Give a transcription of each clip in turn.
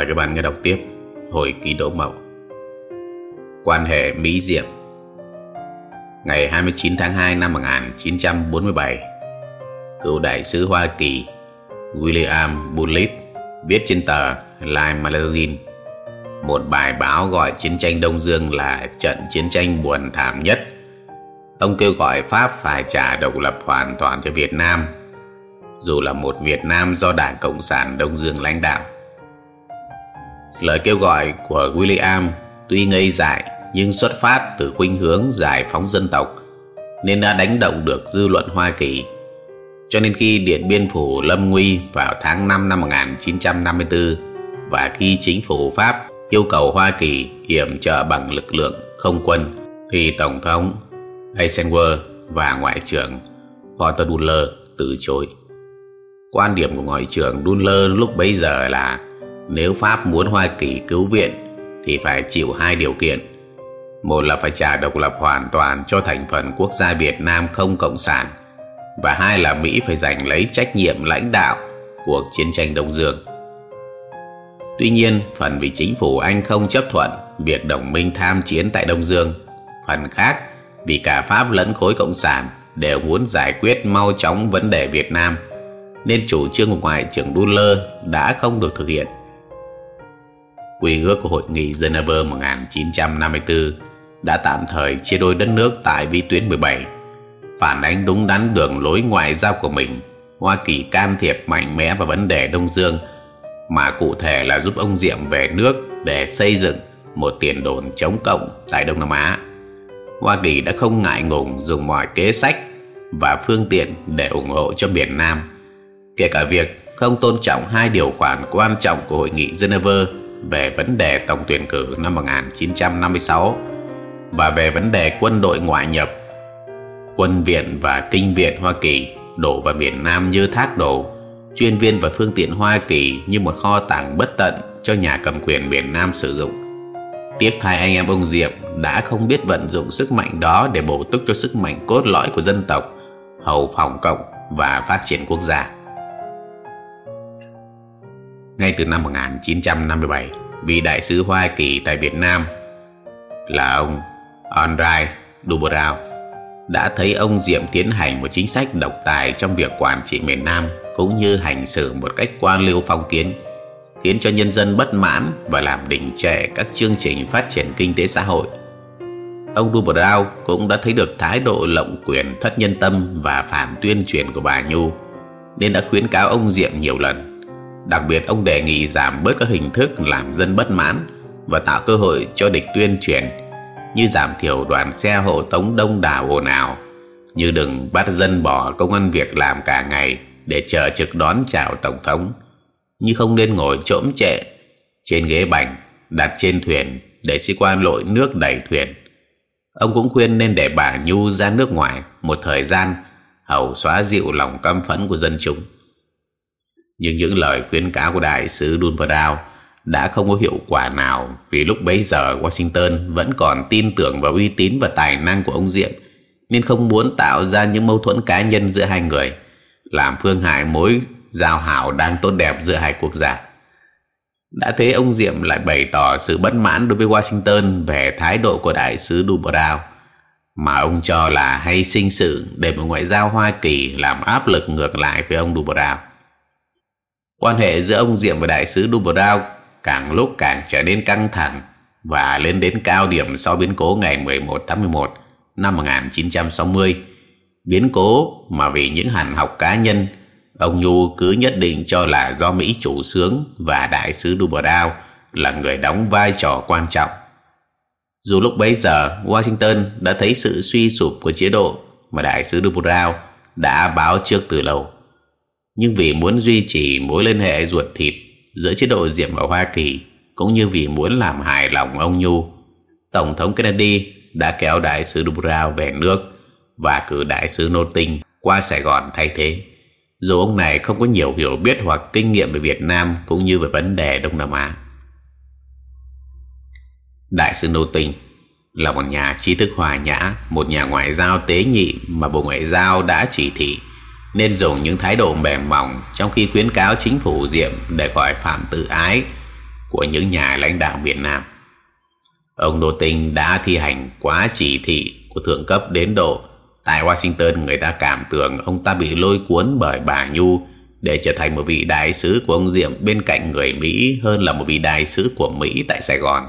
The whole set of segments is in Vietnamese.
Mời các bạn nghe đọc tiếp Hồi ký Đỗ mộng Quan hệ Mỹ Diệm Ngày 29 tháng 2 năm 1947 Cựu đại sứ Hoa Kỳ William Bullitt viết trên tờ Life Magazine một bài báo gọi chiến tranh Đông Dương là trận chiến tranh buồn thảm nhất. Ông kêu gọi Pháp phải trả độc lập hoàn toàn cho Việt Nam, dù là một Việt Nam do Đảng Cộng sản Đông Dương lãnh đạo. Lời kêu gọi của William tuy ngây dại, nhưng xuất phát từ khuynh hướng giải phóng dân tộc, nên đã đánh động được dư luận Hoa Kỳ. Cho nên khi Điện Biên Phủ lâm nguy vào tháng 5 năm 1954 và khi chính phủ Pháp yêu cầu Hoa Kỳ hiểm trợ bằng lực lượng không quân, thì Tổng thống Eisenhower và Ngoại trưởng Walter Duller từ chối. Quan điểm của Ngoại trưởng Duller lúc bấy giờ là nếu Pháp muốn Hoa Kỳ cứu viện thì phải chịu hai điều kiện. Một là phải trả độc lập hoàn toàn cho thành phần quốc gia Việt Nam không cộng sản và hai là Mỹ phải giành lấy trách nhiệm lãnh đạo cuộc chiến tranh Đông Dương. Tuy nhiên, phần vì chính phủ Anh không chấp thuận việc đồng minh tham chiến tại Đông Dương. Phần khác, vì cả Pháp lẫn khối Cộng sản đều muốn giải quyết mau chóng vấn đề Việt Nam, nên chủ trương của Ngoại trưởng Duller đã không được thực hiện. Quy ước của Hội nghị Geneva 1954 đã tạm thời chia đôi đất nước tại Vi tuyến 17, phản ánh đúng đắn đường lối ngoại giao của mình. Hoa Kỳ can thiệp mạnh mẽ vào vấn đề Đông Dương mà cụ thể là giúp ông Diệm về nước để xây dựng một tiền đồn chống cộng tại Đông Nam Á. Hoa Kỳ đã không ngại ngùng dùng mọi kế sách và phương tiện để ủng hộ cho miền Nam, kể cả việc không tôn trọng hai điều khoản quan trọng của Hội nghị Geneva về vấn đề tổng tuyển cử năm 1956 và về vấn đề quân đội ngoại nhập. Quân viện và kinh viện Hoa Kỳ đổ vào miền Nam như thác đổ chuyên viên và phương tiện Hoa Kỳ như một kho tàng bất tận cho nhà cầm quyền miền Nam sử dụng. Tiếc thay anh em ông Diệm đã không biết vận dụng sức mạnh đó để bổ túc cho sức mạnh cốt lõi của dân tộc, hầu phòng cộng và phát triển quốc gia. Ngay từ năm 1957, vị đại sứ Hoa Kỳ tại Việt Nam là ông Andrei Dubrau đã thấy ông Diệm tiến hành một chính sách độc tài trong việc quản trị miền Nam cũng như hành xử một cách quan liêu phong kiến khiến cho nhân dân bất mãn và làm đình trệ các chương trình phát triển kinh tế xã hội. Ông Dubrau cũng đã thấy được thái độ lộng quyền thất nhân tâm và phản tuyên truyền của bà Nhu nên đã khuyến cáo ông Diệm nhiều lần. Đặc biệt ông đề nghị giảm bớt các hình thức làm dân bất mãn và tạo cơ hội cho địch tuyên truyền, như giảm thiểu đoàn xe hộ tống đông đảo ồn ào, như đừng bắt dân bỏ công ăn việc làm cả ngày để chờ trực đón chào tổng thống, như không nên ngồi trỗm trệ trên ghế bành, đặt trên thuyền để sĩ quan lội nước đẩy thuyền. Ông cũng khuyên nên để bà nhu ra nước ngoài một thời gian, hầu xóa dịu lòng căm phẫn của dân chúng nhưng những lời khuyến cáo của đại sứ Dunbarao đã không có hiệu quả nào vì lúc bấy giờ Washington vẫn còn tin tưởng vào uy tín và tài năng của ông Diệm, nên không muốn tạo ra những mâu thuẫn cá nhân giữa hai người, làm phương hại mối giao hảo đang tốt đẹp giữa hai quốc gia. Đã thế, ông Diệm lại bày tỏ sự bất mãn đối với Washington về thái độ của đại sứ Dubrau mà ông cho là hay sinh sự để một ngoại giao Hoa Kỳ làm áp lực ngược lại với ông Dubrau. Quan hệ giữa ông Diệm và đại sứ Dubrau càng lúc càng trở nên căng thẳng và lên đến cao điểm sau biến cố ngày 11 tháng 11 năm 1960 biến cố mà vì những hành học cá nhân, ông Nhu cứ nhất định cho là do Mỹ chủ sướng và đại sứ Dubrau là người đóng vai trò quan trọng. Dù lúc bấy giờ, Washington đã thấy sự suy sụp của chế độ mà đại sứ Dubrau đã báo trước từ lâu. Nhưng vì muốn duy trì mối liên hệ ruột thịt giữa chế độ Diệm và Hoa Kỳ cũng như vì muốn làm hài lòng ông Nhu, Tổng thống Kennedy đã kéo đại sứ Dubrau về nước và cử đại sứ nô tinh qua Sài Gòn thay thế. Dù ông này không có nhiều hiểu biết hoặc kinh nghiệm về Việt Nam cũng như về vấn đề Đông Nam Á. Đại sứ nô tinh là một nhà trí thức hòa nhã, một nhà ngoại giao tế nhị mà Bộ Ngoại giao đã chỉ thị nên dùng những thái độ mềm mỏng trong khi khuyến cáo chính phủ Diệm để khỏi phạm tự ái của những nhà lãnh đạo việt Nam. Ông Đô Tinh đã thi hành quá chỉ thị của thượng cấp đến độ tại Washington, người ta cảm tưởng ông ta bị lôi cuốn bởi bà Nhu để trở thành một vị đại sứ của ông Diệm bên cạnh người Mỹ hơn là một vị đại sứ của Mỹ tại Sài Gòn.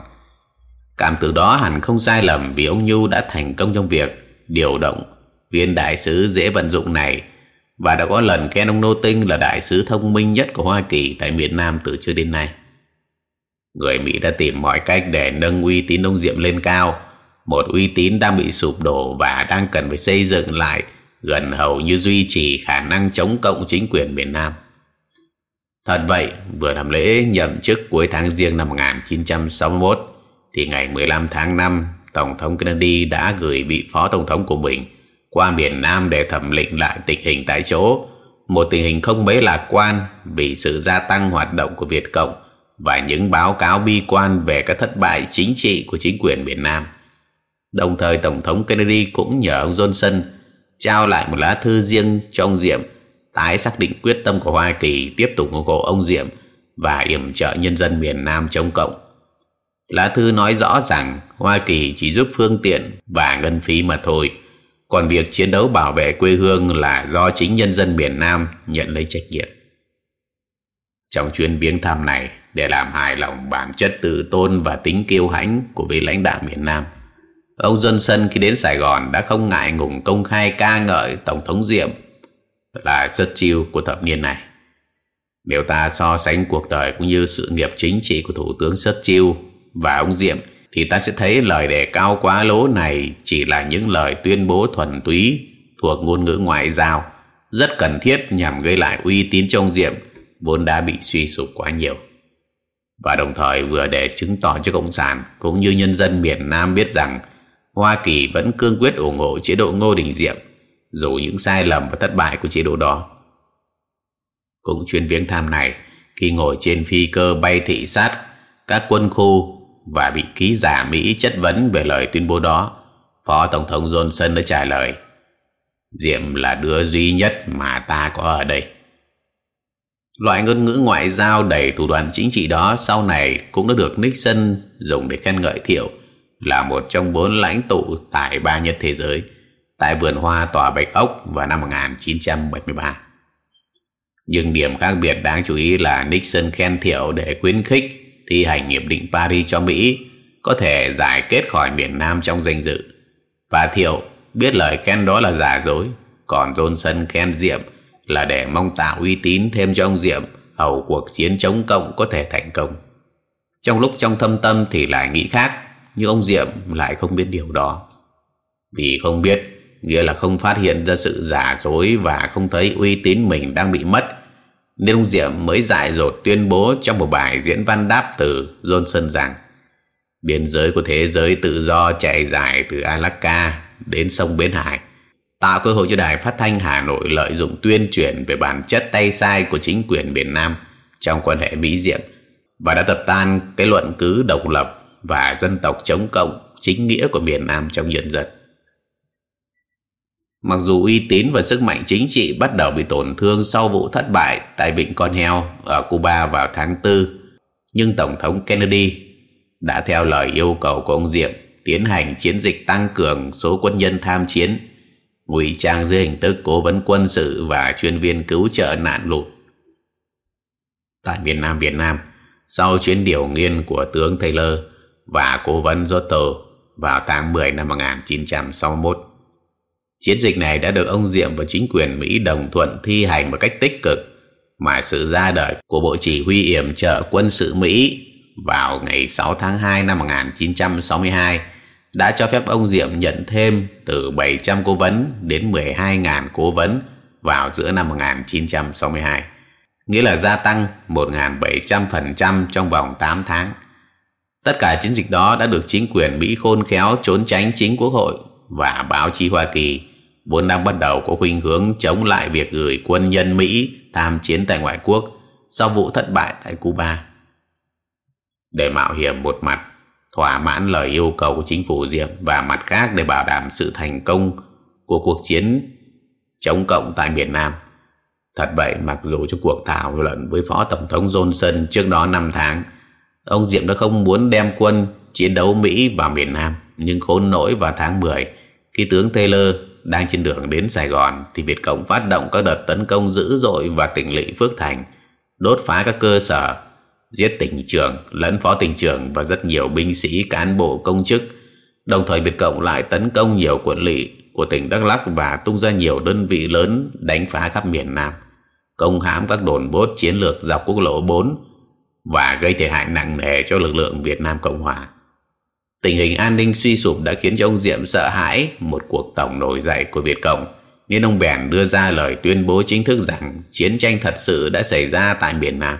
Cảm tưởng đó hẳn không sai lầm vì ông Nhu đã thành công trong việc điều động viên đại sứ dễ vận dụng này và đã có lần khen ông Nô Tinh là đại sứ thông minh nhất của Hoa Kỳ tại miền Nam từ trước đến nay. Người Mỹ đã tìm mọi cách để nâng uy tín ông Diệm lên cao, một uy tín đang bị sụp đổ và đang cần phải xây dựng lại gần hầu như duy trì khả năng chống cộng chính quyền miền Nam. Thật vậy, vừa làm lễ nhậm chức cuối tháng riêng năm 1961, thì ngày 15 tháng 5, Tổng thống Kennedy đã gửi vị phó tổng thống của mình qua miền Nam để thẩm lĩnh lại tình hình tại chỗ, một tình hình không mấy lạc quan vì sự gia tăng hoạt động của Việt Cộng và những báo cáo bi quan về các thất bại chính trị của chính quyền miền Nam. Đồng thời Tổng thống Kennedy cũng nhờ ông Johnson trao lại một lá thư riêng cho ông Diệm tái xác định quyết tâm của Hoa Kỳ tiếp tục ủng hộ ông Diệm và yểm trợ nhân dân miền Nam chống cộng. Lá thư nói rõ rằng Hoa Kỳ chỉ giúp phương tiện và ngân phí mà thôi, còn việc chiến đấu bảo vệ quê hương là do chính nhân dân miền Nam nhận lấy trách nhiệm. Trong chuyến viếng thăm này, để làm hài lòng bản chất tự tôn và tính kiêu hãnh của vị lãnh đạo miền Nam, ông Johnson khi đến Sài Gòn đã không ngại ngùng công khai ca ngợi Tổng thống Diệm là rất chiêu của thập niên này. Nếu ta so sánh cuộc đời cũng như sự nghiệp chính trị của Thủ tướng Sất Chiêu và ông Diệm thì ta sẽ thấy lời đề cao quá lố này chỉ là những lời tuyên bố thuần túy thuộc ngôn ngữ ngoại giao rất cần thiết nhằm gây lại uy tín trong Diệm vốn đã bị suy sụp quá nhiều và đồng thời vừa để chứng tỏ cho Cộng sản cũng như nhân dân miền Nam biết rằng Hoa Kỳ vẫn cương quyết ủng hộ chế độ Ngô Đình Diệm dù những sai lầm và thất bại của chế độ đó. Cũng chuyến viếng thăm này, khi ngồi trên phi cơ bay thị sát các quân khu và bị ký giả Mỹ chất vấn về lời tuyên bố đó, Phó Tổng thống Johnson đã trả lời Diệm là đứa duy nhất mà ta có ở đây. Loại ngôn ngữ ngoại giao đầy thủ đoạn chính trị đó sau này cũng đã được Nixon dùng để khen ngợi Thiệu là một trong bốn lãnh tụ tài ba nhất thế giới tại vườn hoa tòa Bạch Ốc vào năm 1973. Nhưng điểm khác biệt đáng chú ý là Nixon khen Thiệu để khuyến khích thi hành Hiệp định Paris cho Mỹ có thể giải kết khỏi miền Nam trong danh dự. Và Thiệu biết lời khen đó là giả dối, còn Johnson khen Diệm là để mong tạo uy tín thêm cho ông Diệm hầu cuộc chiến chống cộng có thể thành công. Trong lúc trong thâm tâm thì lại nghĩ khác, nhưng ông Diệm lại không biết điều đó. Vì không biết nghĩa là không phát hiện ra sự giả dối và không thấy uy tín mình đang bị mất nên ông Diệm mới dại dột tuyên bố trong một bài diễn văn đáp từ Johnson rằng, biên giới của thế giới tự do chạy dài từ Alaska đến sông Bến Hải tạo cơ hội cho đài phát thanh Hà Nội lợi dụng tuyên truyền về bản chất tay sai của chính quyền miền Nam trong quan hệ Mỹ Diệm và đã tập tan cái luận cứ độc lập và dân tộc chống cộng chính nghĩa của miền Nam trong nhân dân. Mặc dù uy tín và sức mạnh chính trị bắt đầu bị tổn thương sau vụ thất bại tại Vịnh Con Heo ở Cuba vào tháng 4, nhưng Tổng thống Kennedy đã theo lời yêu cầu của ông Diệm tiến hành chiến dịch tăng cường số quân nhân tham chiến, ngụy trang dưới hình thức cố vấn quân sự và chuyên viên cứu trợ nạn lụt. Tại miền Nam Việt Nam, sau chuyến điều nghiên của tướng Taylor và cố vấn Giotto vào tháng 10 năm 1961, Chiến dịch này đã được ông Diệm và chính quyền Mỹ đồng thuận thi hành một cách tích cực mà sự ra đời của Bộ Chỉ huy yểm trợ quân sự Mỹ vào ngày 6 tháng 2 năm 1962 đã cho phép ông Diệm nhận thêm từ 700 cố vấn đến 12.000 cố vấn vào giữa năm 1962, nghĩa là gia tăng 1.700% trong vòng 8 tháng. Tất cả chiến dịch đó đã được chính quyền Mỹ khôn khéo trốn tránh chính quốc hội và báo chí Hoa Kỳ vốn đang bắt đầu có khuynh hướng chống lại việc gửi quân nhân Mỹ tham chiến tại ngoại quốc sau vụ thất bại tại Cuba. Để mạo hiểm một mặt, thỏa mãn lời yêu cầu của chính phủ Diệm và mặt khác để bảo đảm sự thành công của cuộc chiến chống cộng tại miền Nam. Thật vậy, mặc dù cho cuộc thảo luận với Phó Tổng thống Johnson trước đó 5 tháng, ông Diệm đã không muốn đem quân chiến đấu Mỹ vào miền Nam nhưng khốn nỗi vào tháng 10 khi tướng Taylor đang trên đường đến Sài Gòn thì Việt Cộng phát động các đợt tấn công dữ dội và tỉnh lỵ Phước Thành, đốt phá các cơ sở, giết tỉnh trưởng lẫn phó tỉnh trưởng và rất nhiều binh sĩ, cán bộ, công chức đồng thời Việt Cộng lại tấn công nhiều quận lỵ của tỉnh Đắk Lắk và tung ra nhiều đơn vị lớn đánh phá khắp miền Nam, công hãm các đồn bốt, chiến lược dọc quốc lộ 4 và gây thiệt hại nặng nề cho lực lượng Việt Nam Cộng Hòa. Tình hình an ninh suy sụp đã khiến cho ông Diệm sợ hãi một cuộc tổng nổi dậy của Việt Cộng, nên ông bèn đưa ra lời tuyên bố chính thức rằng chiến tranh thật sự đã xảy ra tại miền Nam.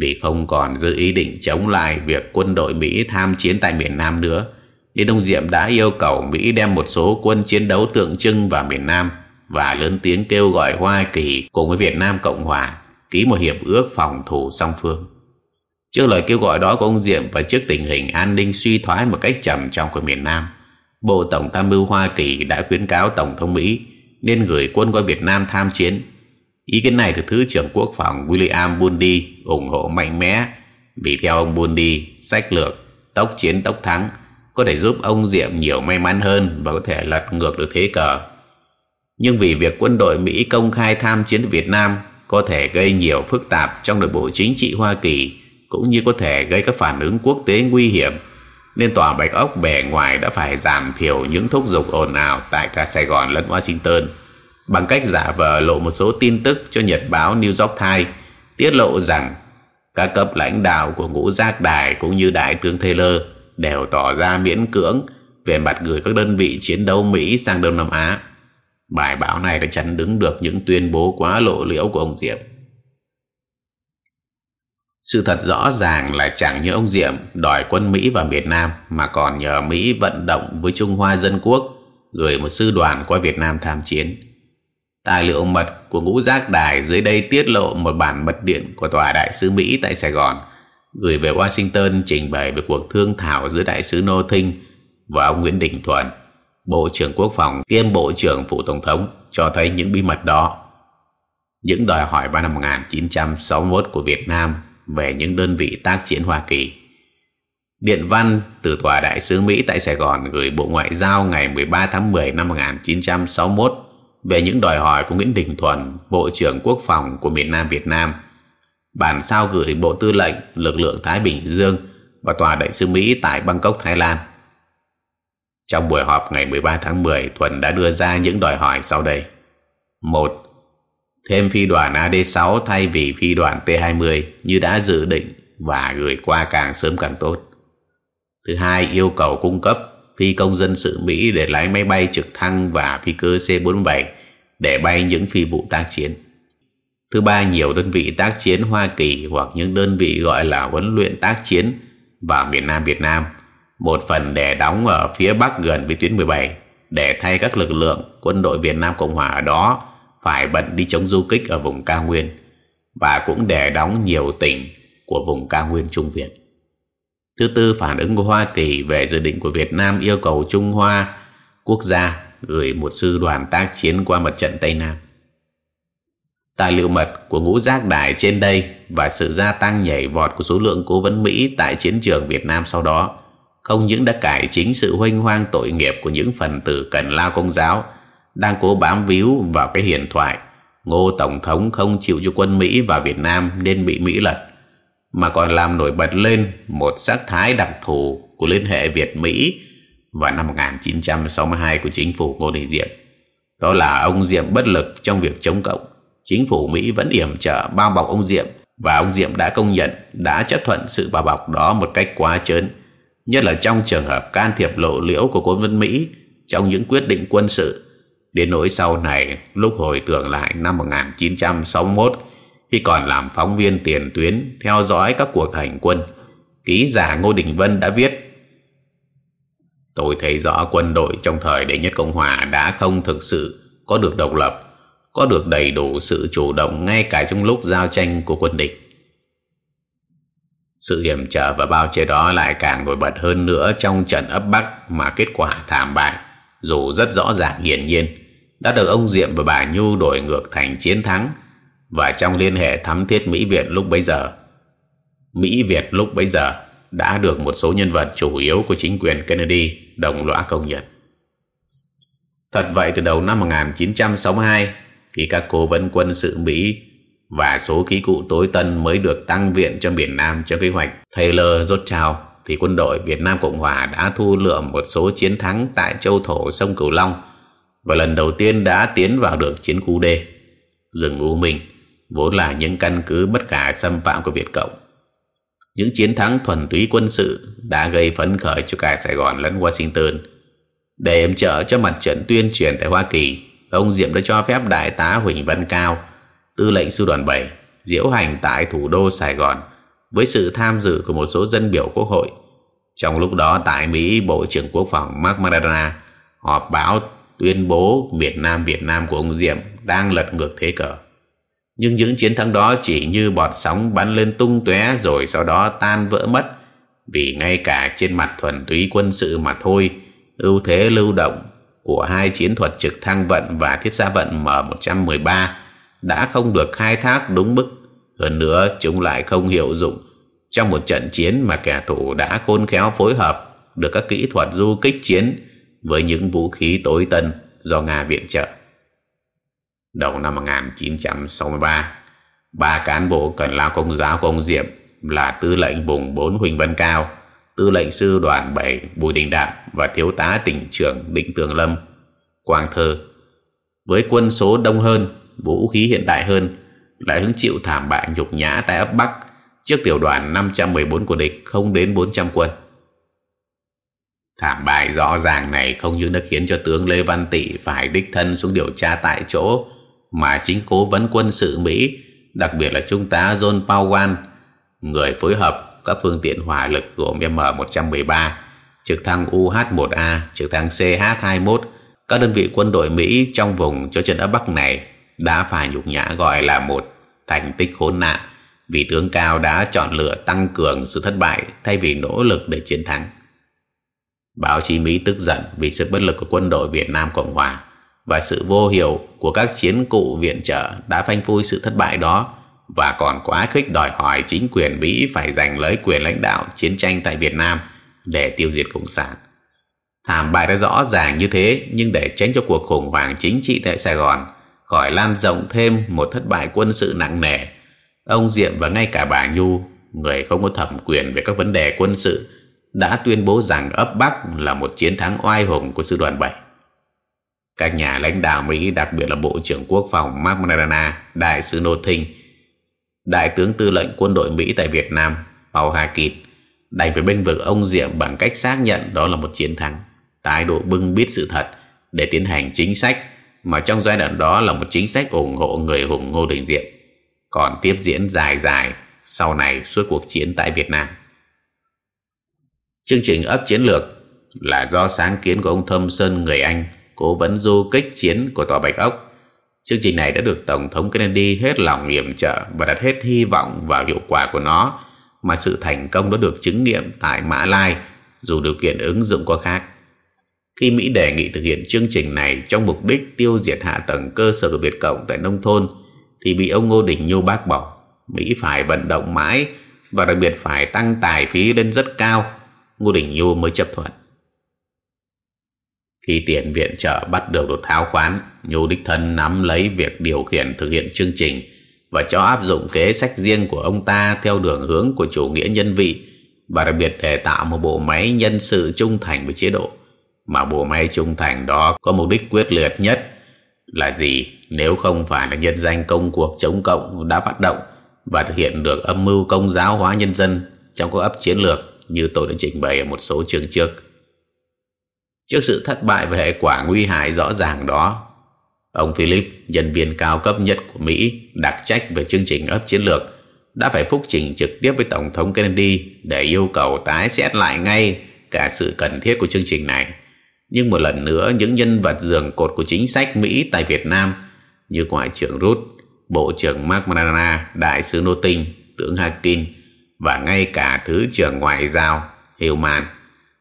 Vì không còn giữ ý định chống lại việc quân đội Mỹ tham chiến tại miền Nam nữa, nên ông Diệm đã yêu cầu Mỹ đem một số quân chiến đấu tượng trưng vào miền Nam và lớn tiếng kêu gọi Hoa Kỳ cùng với Việt Nam Cộng Hòa ký một hiệp ước phòng thủ song phương. Trước lời kêu gọi đó của ông Diệm và trước tình hình an ninh suy thoái một cách trầm trọng của miền Nam, Bộ Tổng tham mưu Hoa Kỳ đã khuyến cáo Tổng thống Mỹ nên gửi quân qua Việt Nam tham chiến. Ý kiến này được Thứ trưởng Quốc phòng William Bundy ủng hộ mạnh mẽ vì theo ông Bundy, sách lược tốc chiến tốc thắng có thể giúp ông Diệm nhiều may mắn hơn và có thể lật ngược được thế cờ. Nhưng vì việc quân đội Mỹ công khai tham chiến ở Việt Nam có thể gây nhiều phức tạp trong nội bộ chính trị Hoa Kỳ cũng như có thể gây các phản ứng quốc tế nguy hiểm, nên tòa Bạch Ốc bề ngoài đã phải giảm thiểu những thúc giục ồn ào tại cả Sài Gòn lẫn Washington bằng cách giả vờ lộ một số tin tức cho nhật báo, New York Times, tiết lộ rằng các cấp lãnh đạo của ngũ giác đài cũng như đại tướng Taylor đều tỏ ra miễn cưỡng về mặt gửi các đơn vị chiến đấu Mỹ sang Đông Nam Á. Bài báo này đã chắn đứng được những tuyên bố quá lộ liễu của ông Diệm. Sự thật rõ ràng là chẳng như ông Diệm đòi quân Mỹ vào Việt Nam mà còn nhờ Mỹ vận động với Trung Hoa Dân Quốc gửi một sư đoàn qua Việt Nam tham chiến. Tài liệu mật của ngũ giác đài dưới đây tiết lộ một bản mật điện của Tòa Đại sứ Mỹ tại Sài Gòn gửi về Washington trình bày về cuộc thương thảo giữa Đại sứ Nô Thinh và ông Nguyễn Đình Thuận, Bộ trưởng Quốc phòng kiêm Bộ trưởng Phụ Tổng thống cho thấy những bí mật đó. Những đòi hỏi vào năm 1961 của Việt Nam về những đơn vị tác chiến Hoa Kỳ. Điện văn từ Tòa Đại sứ Mỹ tại Sài Gòn gửi Bộ Ngoại giao ngày 13 tháng 10 năm 1961 về những đòi hỏi của Nguyễn Đình Thuần, Bộ trưởng Quốc phòng của miền Nam Việt Nam. Bản sao gửi Bộ Tư lệnh Lực lượng Thái Bình Dương và Tòa Đại sứ Mỹ tại Bangkok, Thái Lan. Trong buổi họp ngày 13 tháng 10, Thuần đã đưa ra những đòi hỏi sau đây. một thêm phi đoàn AD6 thay vì phi đoàn T20 như đã dự định và gửi qua càng sớm càng tốt. Thứ hai, yêu cầu cung cấp phi công dân sự Mỹ để lái máy bay trực thăng và phi cơ C-47 để bay những phi vụ tác chiến. Thứ ba, nhiều đơn vị tác chiến Hoa Kỳ hoặc những đơn vị gọi là huấn luyện tác chiến vào miền Nam Việt Nam, một phần để đóng ở phía Bắc gần với tuyến 17 để thay các lực lượng quân đội Việt Nam Cộng Hòa ở đó phải bận đi chống du kích ở vùng cao nguyên và cũng để đóng nhiều tỉnh của vùng cao nguyên Trung Việt. Thứ tư, phản ứng của Hoa Kỳ về dự định của Việt Nam yêu cầu Trung Hoa quốc gia gửi một sư đoàn tác chiến qua mặt trận Tây Nam. Tài liệu mật của ngũ giác đài trên đây và sự gia tăng nhảy vọt của số lượng cố vấn Mỹ tại chiến trường Việt Nam sau đó không những đã cải chính sự huynh hoang tội nghiệp của những phần tử cần lao công giáo đang cố bám víu vào cái hiền thoại Ngô Tổng thống không chịu cho quân Mỹ vào Việt Nam nên bị Mỹ lật mà còn làm nổi bật lên một sắc thái đặc thù của liên hệ Việt-Mỹ vào năm 1962 của chính phủ Ngô Đình Diệm. Đó là ông Diệm bất lực trong việc chống cộng. Chính phủ Mỹ vẫn yểm trợ bao bọc ông Diệm và ông Diệm đã công nhận, đã chấp thuận sự bao bọc đó một cách quá trớn. Nhất là trong trường hợp can thiệp lộ liễu của quân vân Mỹ trong những quyết định quân sự Đến nỗi sau này, lúc hồi tưởng lại năm 1961, khi còn làm phóng viên tiền tuyến theo dõi các cuộc hành quân, ký giả Ngô Đình Vân đã viết Tôi thấy rõ quân đội trong thời đệ nhất Cộng Hòa đã không thực sự có được độc lập, có được đầy đủ sự chủ động ngay cả trong lúc giao tranh của quân địch. Sự hiểm trở và bao che đó lại càng nổi bật hơn nữa trong trận ấp Bắc mà kết quả thảm bại, dù rất rõ ràng hiển nhiên, đã được ông Diệm và bà Nhu đổi ngược thành chiến thắng và trong liên hệ thắm thiết Mỹ Việt lúc bấy giờ. Mỹ Việt lúc bấy giờ đã được một số nhân vật chủ yếu của chính quyền Kennedy đồng lõa công nhận. Thật vậy từ đầu năm 1962 khi các cố vấn quân sự Mỹ và số khí cụ tối tân mới được tăng viện cho miền Nam cho kế hoạch Taylor Rothschild thì quân đội Việt Nam Cộng Hòa đã thu lượm một số chiến thắng tại châu thổ sông Cửu Long và lần đầu tiên đã tiến vào được chiến khu D. Rừng U Minh vốn là những căn cứ bất khả xâm phạm của Việt Cộng. Những chiến thắng thuần túy quân sự đã gây phấn khởi cho cả Sài Gòn lẫn Washington. Để em trợ cho mặt trận tuyên truyền tại Hoa Kỳ, ông Diệm đã cho phép Đại tá Huỳnh Văn Cao, tư lệnh sư đoàn 7, diễu hành tại thủ đô Sài Gòn với sự tham dự của một số dân biểu quốc hội. Trong lúc đó tại Mỹ, Bộ trưởng Quốc phòng Mark Maradona họp báo tuyên bố miền Nam Việt Nam của ông Diệm đang lật ngược thế cờ. Nhưng những chiến thắng đó chỉ như bọt sóng bắn lên tung tóe rồi sau đó tan vỡ mất vì ngay cả trên mặt thuần túy quân sự mà thôi ưu thế lưu động của hai chiến thuật trực thăng vận và thiết xa vận M113 đã không được khai thác đúng mức hơn nữa chúng lại không hiệu dụng trong một trận chiến mà kẻ thù đã khôn khéo phối hợp được các kỹ thuật du kích chiến với những vũ khí tối tân do Nga viện trợ. Đầu năm 1963, ba cán bộ cần lao công giáo công Diệm là tư lệnh vùng 4 Huỳnh Văn Cao, tư lệnh sư đoàn 7 Bùi Đình Đạm và thiếu tá tỉnh trưởng Định Tường Lâm, Quang Thơ. Với quân số đông hơn, vũ khí hiện đại hơn, lại hứng chịu thảm bại nhục nhã tại ấp Bắc trước tiểu đoàn 514 của địch không đến 400 quân. Thảm bại rõ ràng này không những đã khiến cho tướng Lê Văn Tị phải đích thân xuống điều tra tại chỗ, mà chính cố vấn quân sự Mỹ, đặc biệt là Trung tá John Powell, người phối hợp các phương tiện hỏa lực gồm M113, trực thăng UH-1A, trực thăng CH-21, các đơn vị quân đội Mỹ trong vùng cho trận ấp Bắc này đã phải nhục nhã gọi là một thành tích khốn nạn vì tướng Cao đã chọn lựa tăng cường sự thất bại thay vì nỗ lực để chiến thắng. Báo chí Mỹ tức giận vì sự bất lực của quân đội Việt Nam Cộng Hòa và sự vô hiệu của các chiến cụ viện trợ đã phanh phui sự thất bại đó và còn quá khích đòi hỏi chính quyền Mỹ phải giành lấy quyền lãnh đạo chiến tranh tại Việt Nam để tiêu diệt Cộng sản. Thảm bại đã rõ ràng như thế nhưng để tránh cho cuộc khủng hoảng chính trị tại Sài Gòn khỏi lan rộng thêm một thất bại quân sự nặng nề, ông Diệm và ngay cả bà Nhu, người không có thẩm quyền về các vấn đề quân sự, đã tuyên bố rằng ấp Bắc là một chiến thắng oai hùng của sư đoàn 7. Các nhà lãnh đạo Mỹ, đặc biệt là Bộ trưởng Quốc phòng Mark Marana, Đại sứ Nô Thinh, Đại tướng tư lệnh quân đội Mỹ tại Việt Nam, Paul Hakit, đành phải bên vực ông Diệm bằng cách xác nhận đó là một chiến thắng, thái độ bưng biết sự thật để tiến hành chính sách mà trong giai đoạn đó là một chính sách ủng hộ người hùng Ngô Đình Diệm, còn tiếp diễn dài dài sau này suốt cuộc chiến tại Việt Nam. Chương trình ấp chiến lược là do sáng kiến của ông Thomson người Anh, cố vấn du kích chiến của Tòa Bạch Ốc. Chương trình này đã được Tổng thống Kennedy hết lòng yểm trợ và đặt hết hy vọng vào hiệu quả của nó, mà sự thành công đã được chứng nghiệm tại Mã Lai, dù điều kiện ứng dụng có khác. Khi Mỹ đề nghị thực hiện chương trình này trong mục đích tiêu diệt hạ tầng cơ sở của Việt Cộng tại nông thôn, thì bị ông Ngô Đình Nhu bác bỏ. Mỹ phải vận động mãi và đặc biệt phải tăng tài phí lên rất cao Ngô Đình Nhu mới chấp thuận. Khi tiền viện trợ bắt đầu đột tháo khoán, Nhu đích thân nắm lấy việc điều khiển thực hiện chương trình và cho áp dụng kế sách riêng của ông ta theo đường hướng của chủ nghĩa nhân vị và đặc biệt để tạo một bộ máy nhân sự trung thành với chế độ. Mà bộ máy trung thành đó có mục đích quyết liệt nhất là gì nếu không phải là nhân danh công cuộc chống cộng đã phát động và thực hiện được âm mưu công giáo hóa nhân dân trong các ấp chiến lược như tôi đã trình bày ở một số chương trước. Trước sự thất bại và hệ quả nguy hại rõ ràng đó, ông Philip, nhân viên cao cấp nhất của Mỹ, đặc trách về chương trình ấp chiến lược, đã phải phúc trình trực tiếp với Tổng thống Kennedy để yêu cầu tái xét lại ngay cả sự cần thiết của chương trình này. Nhưng một lần nữa, những nhân vật giường cột của chính sách Mỹ tại Việt Nam như Ngoại trưởng Ruth, Bộ trưởng Mark Maradona, Đại sứ Nô Tinh, tướng Hakin và ngay cả Thứ trưởng Ngoại giao Hillman,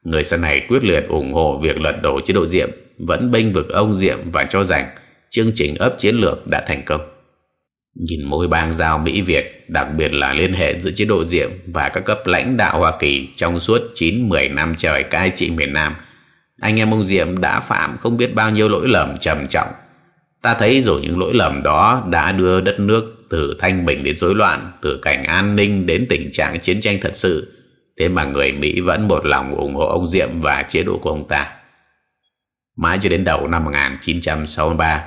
người sau này quyết liệt ủng hộ việc lật đổ chế độ Diệm, vẫn bênh vực ông Diệm và cho rằng chương trình ấp chiến lược đã thành công. Nhìn mối bang giao Mỹ-Việt, đặc biệt là liên hệ giữa chế độ Diệm và các cấp lãnh đạo Hoa Kỳ trong suốt 9-10 năm trời cai trị miền Nam, anh em ông Diệm đã phạm không biết bao nhiêu lỗi lầm trầm trọng. Ta thấy rồi những lỗi lầm đó đã đưa đất nước từ thanh bình đến rối loạn, từ cảnh an ninh đến tình trạng chiến tranh thật sự. Thế mà người Mỹ vẫn một lòng ủng hộ ông Diệm và chế độ của ông ta. Mãi cho đến đầu năm 1963,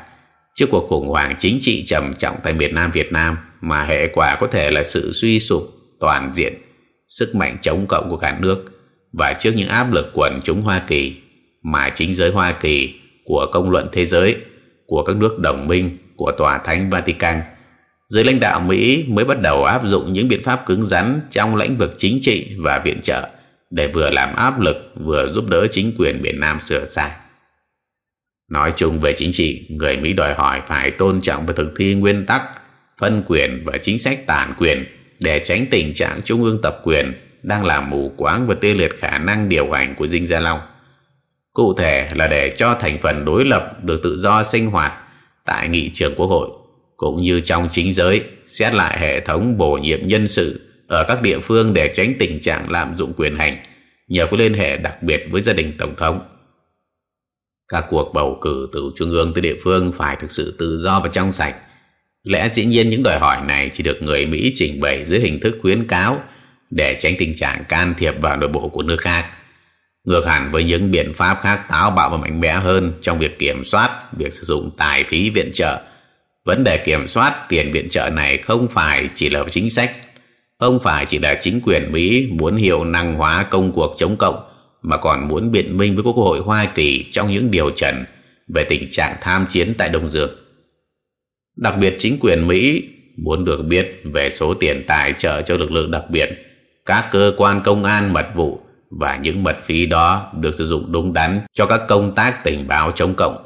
trước cuộc khủng hoảng chính trị trầm trọng tại miền Nam Việt Nam mà hệ quả có thể là sự suy sụp toàn diện, sức mạnh chống cộng của cả nước và trước những áp lực quần chúng Hoa Kỳ mà chính giới Hoa Kỳ của công luận thế giới, của các nước đồng minh, của Tòa Thánh Vatican, giới lãnh đạo Mỹ mới bắt đầu áp dụng những biện pháp cứng rắn trong lĩnh vực chính trị và viện trợ để vừa làm áp lực vừa giúp đỡ chính quyền miền Nam sửa sai. Nói chung về chính trị, người Mỹ đòi hỏi phải tôn trọng và thực thi nguyên tắc, phân quyền và chính sách tản quyền để tránh tình trạng trung ương tập quyền đang làm mù quáng và tê liệt khả năng điều hành của Dinh Gia Long. Cụ thể là để cho thành phần đối lập được tự do sinh hoạt tại nghị trường quốc hội, cũng như trong chính giới xét lại hệ thống bổ nhiệm nhân sự ở các địa phương để tránh tình trạng lạm dụng quyền hành nhờ có liên hệ đặc biệt với gia đình Tổng thống. Các cuộc bầu cử từ trung ương tới địa phương phải thực sự tự do và trong sạch. Lẽ dĩ nhiên những đòi hỏi này chỉ được người Mỹ trình bày dưới hình thức khuyến cáo để tránh tình trạng can thiệp vào nội bộ của nước khác. Ngược hẳn với những biện pháp khác táo bạo và mạnh mẽ hơn trong việc kiểm soát việc sử dụng tài phí viện trợ. Vấn đề kiểm soát tiền viện trợ này không phải chỉ là chính sách, không phải chỉ là chính quyền Mỹ muốn hiệu năng hóa công cuộc chống cộng mà còn muốn biện minh với Quốc hội Hoa Kỳ trong những điều trần về tình trạng tham chiến tại Đông Dương. Đặc biệt chính quyền Mỹ muốn được biết về số tiền tài trợ cho lực lượng đặc biệt, các cơ quan công an mật vụ và những mật phí đó được sử dụng đúng đắn cho các công tác tình báo chống cộng.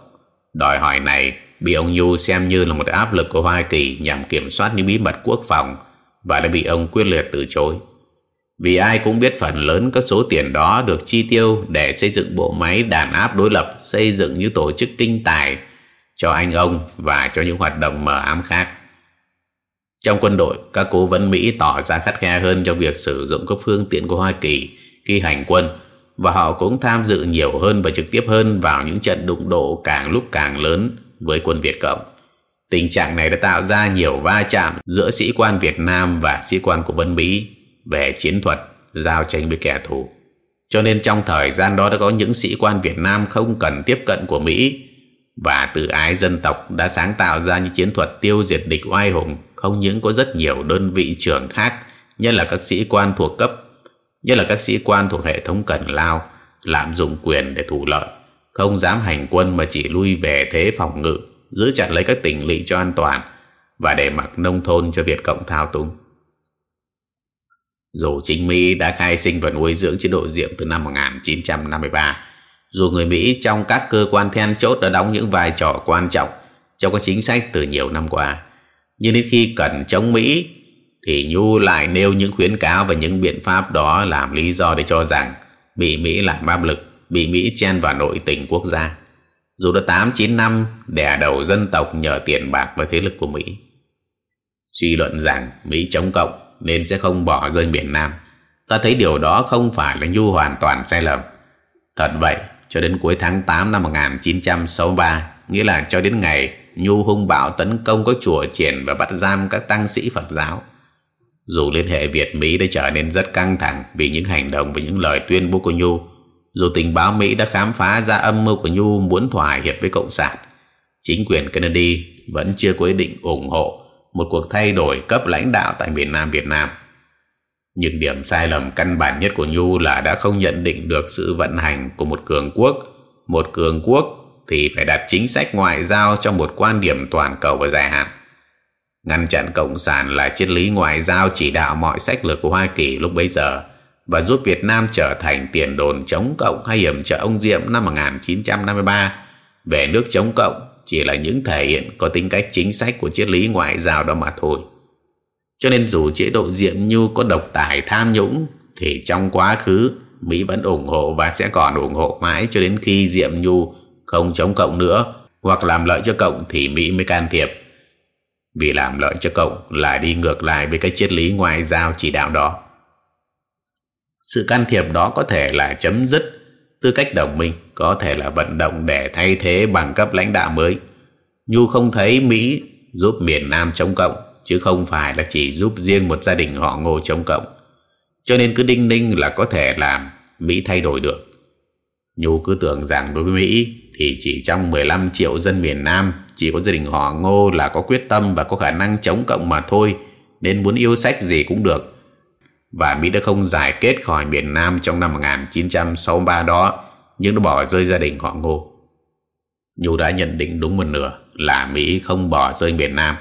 Đòi hỏi này bị ông Nhu xem như là một áp lực của Hoa Kỳ nhằm kiểm soát những bí mật quốc phòng và đã bị ông quyết liệt từ chối. Vì ai cũng biết phần lớn các số tiền đó được chi tiêu để xây dựng bộ máy đàn áp đối lập, xây dựng những tổ chức kinh tài cho anh ông và cho những hoạt động mờ ám khác. Trong quân đội, các cố vấn Mỹ tỏ ra khắt khe hơn trong việc sử dụng các phương tiện của Hoa Kỳ khi hành quân, và họ cũng tham dự nhiều hơn và trực tiếp hơn vào những trận đụng độ càng lúc càng lớn với quân Việt Cộng. Tình trạng này đã tạo ra nhiều va chạm giữa sĩ quan Việt Nam và sĩ quan của Vân Mỹ về chiến thuật, giao tranh với kẻ thù. Cho nên trong thời gian đó đã có những sĩ quan Việt Nam không cần tiếp cận của Mỹ, và tự ái dân tộc đã sáng tạo ra những chiến thuật tiêu diệt địch oai hùng, không những có rất nhiều đơn vị trưởng khác, nhất là các sĩ quan thuộc cấp nhất là các sĩ quan thuộc hệ thống cần lao lạm dụng quyền để thủ lợi không dám hành quân mà chỉ lui về thế phòng ngự giữ chặt lấy các tỉnh lỵ cho an toàn và để mặc nông thôn cho Việt Cộng thao túng. Dù chính Mỹ đã khai sinh và nuôi dưỡng chế độ diệm từ năm 1953, dù người Mỹ trong các cơ quan then chốt đã đóng những vai trò quan trọng trong các chính sách từ nhiều năm qua, nhưng đến khi cần chống Mỹ thì Nhu lại nêu những khuyến cáo và những biện pháp đó làm lý do để cho rằng bị Mỹ làm áp lực, bị Mỹ chen vào nội tình quốc gia. Dù đã 8-9 năm đè đầu dân tộc nhờ tiền bạc và thế lực của Mỹ. Suy luận rằng Mỹ chống cộng nên sẽ không bỏ rơi miền Nam. Ta thấy điều đó không phải là Nhu hoàn toàn sai lầm. Thật vậy, cho đến cuối tháng 8 năm 1963, nghĩa là cho đến ngày Nhu hung bạo tấn công các chùa triển và bắt giam các tăng sĩ Phật giáo. Dù liên hệ Việt-Mỹ đã trở nên rất căng thẳng vì những hành động và những lời tuyên bố của Nhu, dù tình báo Mỹ đã khám phá ra âm mưu của Nhu muốn thỏa hiệp với Cộng sản, chính quyền Kennedy vẫn chưa quyết định ủng hộ một cuộc thay đổi cấp lãnh đạo tại miền Nam Việt Nam. Nhưng điểm sai lầm căn bản nhất của Nhu là đã không nhận định được sự vận hành của một cường quốc. Một cường quốc thì phải đặt chính sách ngoại giao trong một quan điểm toàn cầu và dài hạn. Ngăn chặn Cộng sản là triết lý ngoại giao chỉ đạo mọi sách lược của Hoa Kỳ lúc bấy giờ và giúp Việt Nam trở thành tiền đồn chống Cộng hay hiểm trợ ông Diệm năm 1953 về nước chống Cộng, chỉ là những thể hiện có tính cách chính sách của triết lý ngoại giao đó mà thôi. Cho nên dù chế độ Diệm Nhu có độc tài tham nhũng, thì trong quá khứ, Mỹ vẫn ủng hộ và sẽ còn ủng hộ mãi cho đến khi Diệm Nhu không chống Cộng nữa hoặc làm lợi cho Cộng thì Mỹ mới can thiệp vì làm lợi cho cậu là đi ngược lại với cái triết lý ngoại giao chỉ đạo đó. Sự can thiệp đó có thể là chấm dứt tư cách đồng minh, có thể là vận động để thay thế bằng cấp lãnh đạo mới. Nhu không thấy Mỹ giúp miền Nam chống cộng, chứ không phải là chỉ giúp riêng một gia đình họ ngô chống cộng. Cho nên cứ đinh ninh là có thể làm Mỹ thay đổi được. Nhu cứ tưởng rằng đối với Mỹ thì chỉ trong 15 triệu dân miền Nam, chỉ có gia đình họ ngô là có quyết tâm và có khả năng chống cộng mà thôi, nên muốn yêu sách gì cũng được. Và Mỹ đã không giải kết khỏi miền Nam trong năm 1963 đó, nhưng nó bỏ rơi gia đình họ ngô. Nhu đã nhận định đúng một nửa là Mỹ không bỏ rơi miền Nam,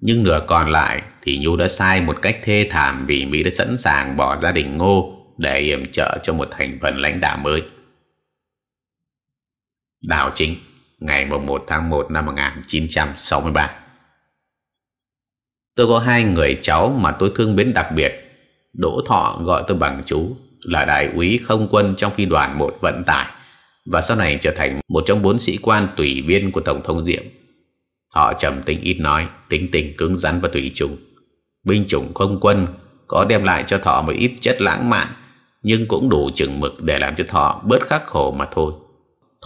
nhưng nửa còn lại thì Nhu đã sai một cách thê thảm vì Mỹ đã sẵn sàng bỏ gia đình ngô để yểm trợ cho một thành phần lãnh đạo mới. Đào Chính ngày 1 tháng 1 năm 1963. Tôi có hai người cháu mà tôi thương mến đặc biệt. Đỗ Thọ gọi tôi bằng chú là đại úy không quân trong phi đoàn một vận tải và sau này trở thành một trong bốn sĩ quan tùy viên của Tổng thống Diệm. Thọ trầm tính ít nói, tính tình cứng rắn và tùy chủng. Binh chủng không quân có đem lại cho Thọ một ít chất lãng mạn nhưng cũng đủ chừng mực để làm cho Thọ bớt khắc khổ mà thôi.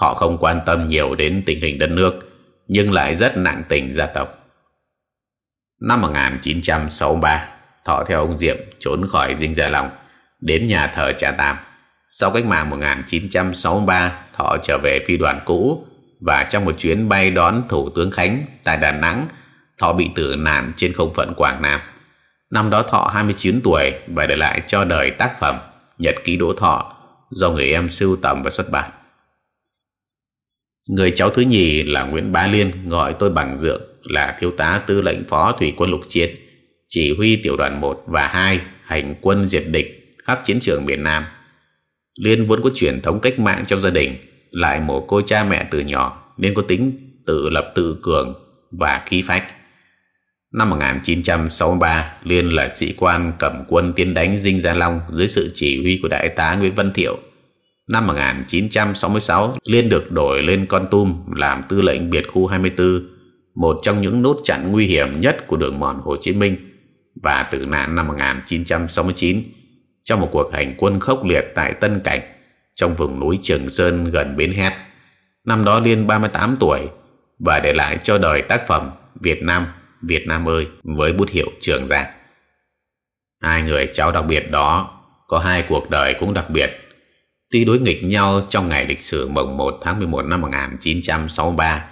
Thọ không quan tâm nhiều đến tình hình đất nước, nhưng lại rất nặng tình gia tộc. Năm 1963, Thọ theo ông Diệm trốn khỏi Dinh Gia Long, đến nhà thờ Trà Tam. Sau cách mạng 1963, Thọ trở về phi đoàn cũ và trong một chuyến bay đón Thủ tướng Khánh tại Đà Nẵng, Thọ bị tử nạn trên không phận Quảng Nam. Năm đó Thọ 29 tuổi và để lại cho đời tác phẩm Nhật ký Đỗ Thọ do người em sưu tầm và xuất bản. Người cháu thứ nhì là Nguyễn Bá Liên gọi tôi bằng dượng là thiếu tá tư lệnh phó thủy quân lục chiến, chỉ huy tiểu đoàn 1 và 2 hành quân diệt địch khắp chiến trường miền Nam. Liên vốn có truyền thống cách mạng trong gia đình, lại mổ cô cha mẹ từ nhỏ nên có tính tự lập tự cường và khí phách. Năm 1963, Liên là sĩ quan cầm quân tiến đánh Dinh Gia Long dưới sự chỉ huy của đại tá Nguyễn Văn Thiệu Năm 1966, Liên được đổi lên Con Tum làm tư lệnh biệt khu 24, một trong những nút chặn nguy hiểm nhất của đường mòn Hồ Chí Minh và tử nạn năm 1969 trong một cuộc hành quân khốc liệt tại Tân Cảnh trong vùng núi Trường Sơn gần Bến Hét. Năm đó Liên 38 tuổi và để lại cho đời tác phẩm Việt Nam, Việt Nam ơi với bút hiệu Trường Giang. Hai người cháu đặc biệt đó có hai cuộc đời cũng đặc biệt Tuy đối nghịch nhau trong ngày lịch sử mồng 1 tháng 11 năm 1963,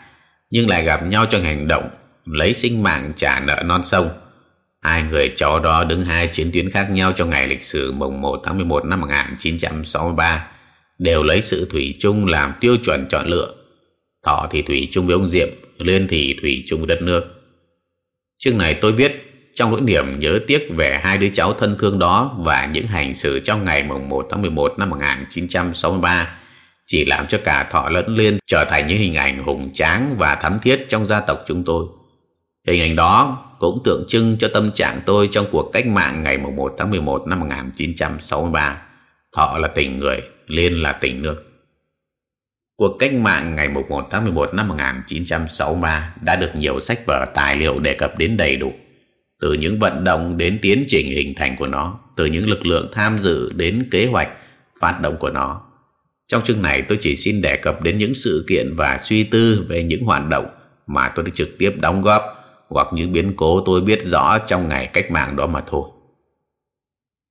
nhưng lại gặp nhau trong hành động lấy sinh mạng trả nợ non sông. Hai người cháu đó đứng hai chiến tuyến khác nhau trong ngày lịch sử mồng 1 tháng 11 năm 1963, đều lấy sự thủy chung làm tiêu chuẩn chọn lựa. Thọ thì thủy chung với ông Diệm, Liên thì thủy chung với đất nước. Chương này tôi viết trong nỗi niềm nhớ tiếc về hai đứa cháu thân thương đó và những hành xử trong ngày mùng 1 tháng 11 năm 1963 chỉ làm cho cả thọ lẫn liên trở thành những hình ảnh hùng tráng và thắm thiết trong gia tộc chúng tôi. Hình ảnh đó cũng tượng trưng cho tâm trạng tôi trong cuộc cách mạng ngày mùng 1 tháng 11 năm 1963. Thọ là tình người, Liên là tình nước. Cuộc cách mạng ngày 1 tháng 11 năm 1963 đã được nhiều sách vở tài liệu đề cập đến đầy đủ từ những vận động đến tiến trình hình thành của nó, từ những lực lượng tham dự đến kế hoạch phát động của nó. Trong chương này tôi chỉ xin đề cập đến những sự kiện và suy tư về những hoạt động mà tôi đã trực tiếp đóng góp hoặc những biến cố tôi biết rõ trong ngày cách mạng đó mà thôi.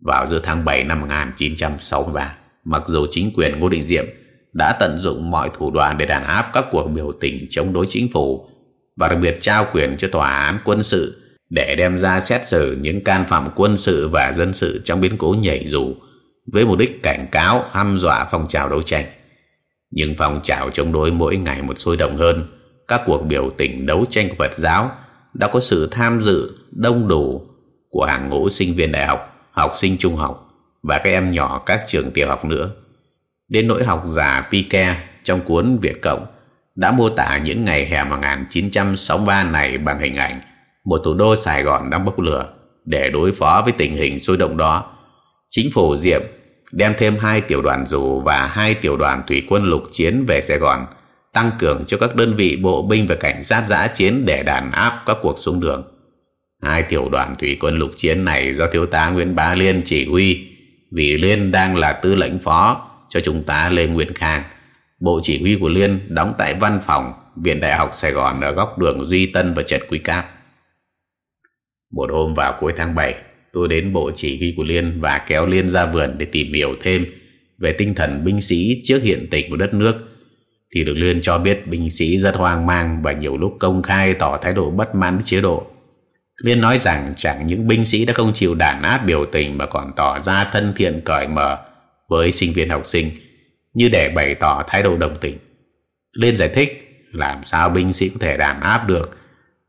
Vào giữa tháng 7 năm 1963, mặc dù chính quyền Ngô Đình Diệm đã tận dụng mọi thủ đoạn để đàn áp các cuộc biểu tình chống đối chính phủ và đặc biệt trao quyền cho tòa án quân sự để đem ra xét xử những can phạm quân sự và dân sự trong biến cố nhảy dù với mục đích cảnh cáo hăm dọa phong trào đấu tranh. Nhưng phong trào chống đối mỗi ngày một sôi động hơn, các cuộc biểu tình đấu tranh của Phật giáo đã có sự tham dự đông đủ của hàng ngũ sinh viên đại học, học sinh trung học và các em nhỏ các trường tiểu học nữa. Đến nỗi học giả Pique trong cuốn Việt Cộng đã mô tả những ngày hè 1963 này bằng hình ảnh một thủ đô Sài Gòn đang bốc lửa để đối phó với tình hình sôi động đó. Chính phủ Diệm đem thêm hai tiểu đoàn dù và hai tiểu đoàn thủy quân lục chiến về Sài Gòn, tăng cường cho các đơn vị bộ binh và cảnh sát giã chiến để đàn áp các cuộc xung đường. Hai tiểu đoàn thủy quân lục chiến này do thiếu tá Nguyễn Bá Liên chỉ huy vì Liên đang là tư lệnh phó cho trung tá Lê Nguyên Khang. Bộ chỉ huy của Liên đóng tại văn phòng Viện Đại học Sài Gòn ở góc đường Duy Tân và Trần Quý Cáp. Một hôm vào cuối tháng 7, tôi đến bộ chỉ huy của Liên và kéo Liên ra vườn để tìm hiểu thêm về tinh thần binh sĩ trước hiện tình của đất nước. Thì được Liên cho biết binh sĩ rất hoang mang và nhiều lúc công khai tỏ thái độ bất mãn với chế độ. Liên nói rằng chẳng những binh sĩ đã không chịu đàn áp biểu tình mà còn tỏ ra thân thiện cởi mở với sinh viên học sinh như để bày tỏ thái độ đồng tình. Liên giải thích làm sao binh sĩ có thể đàn áp được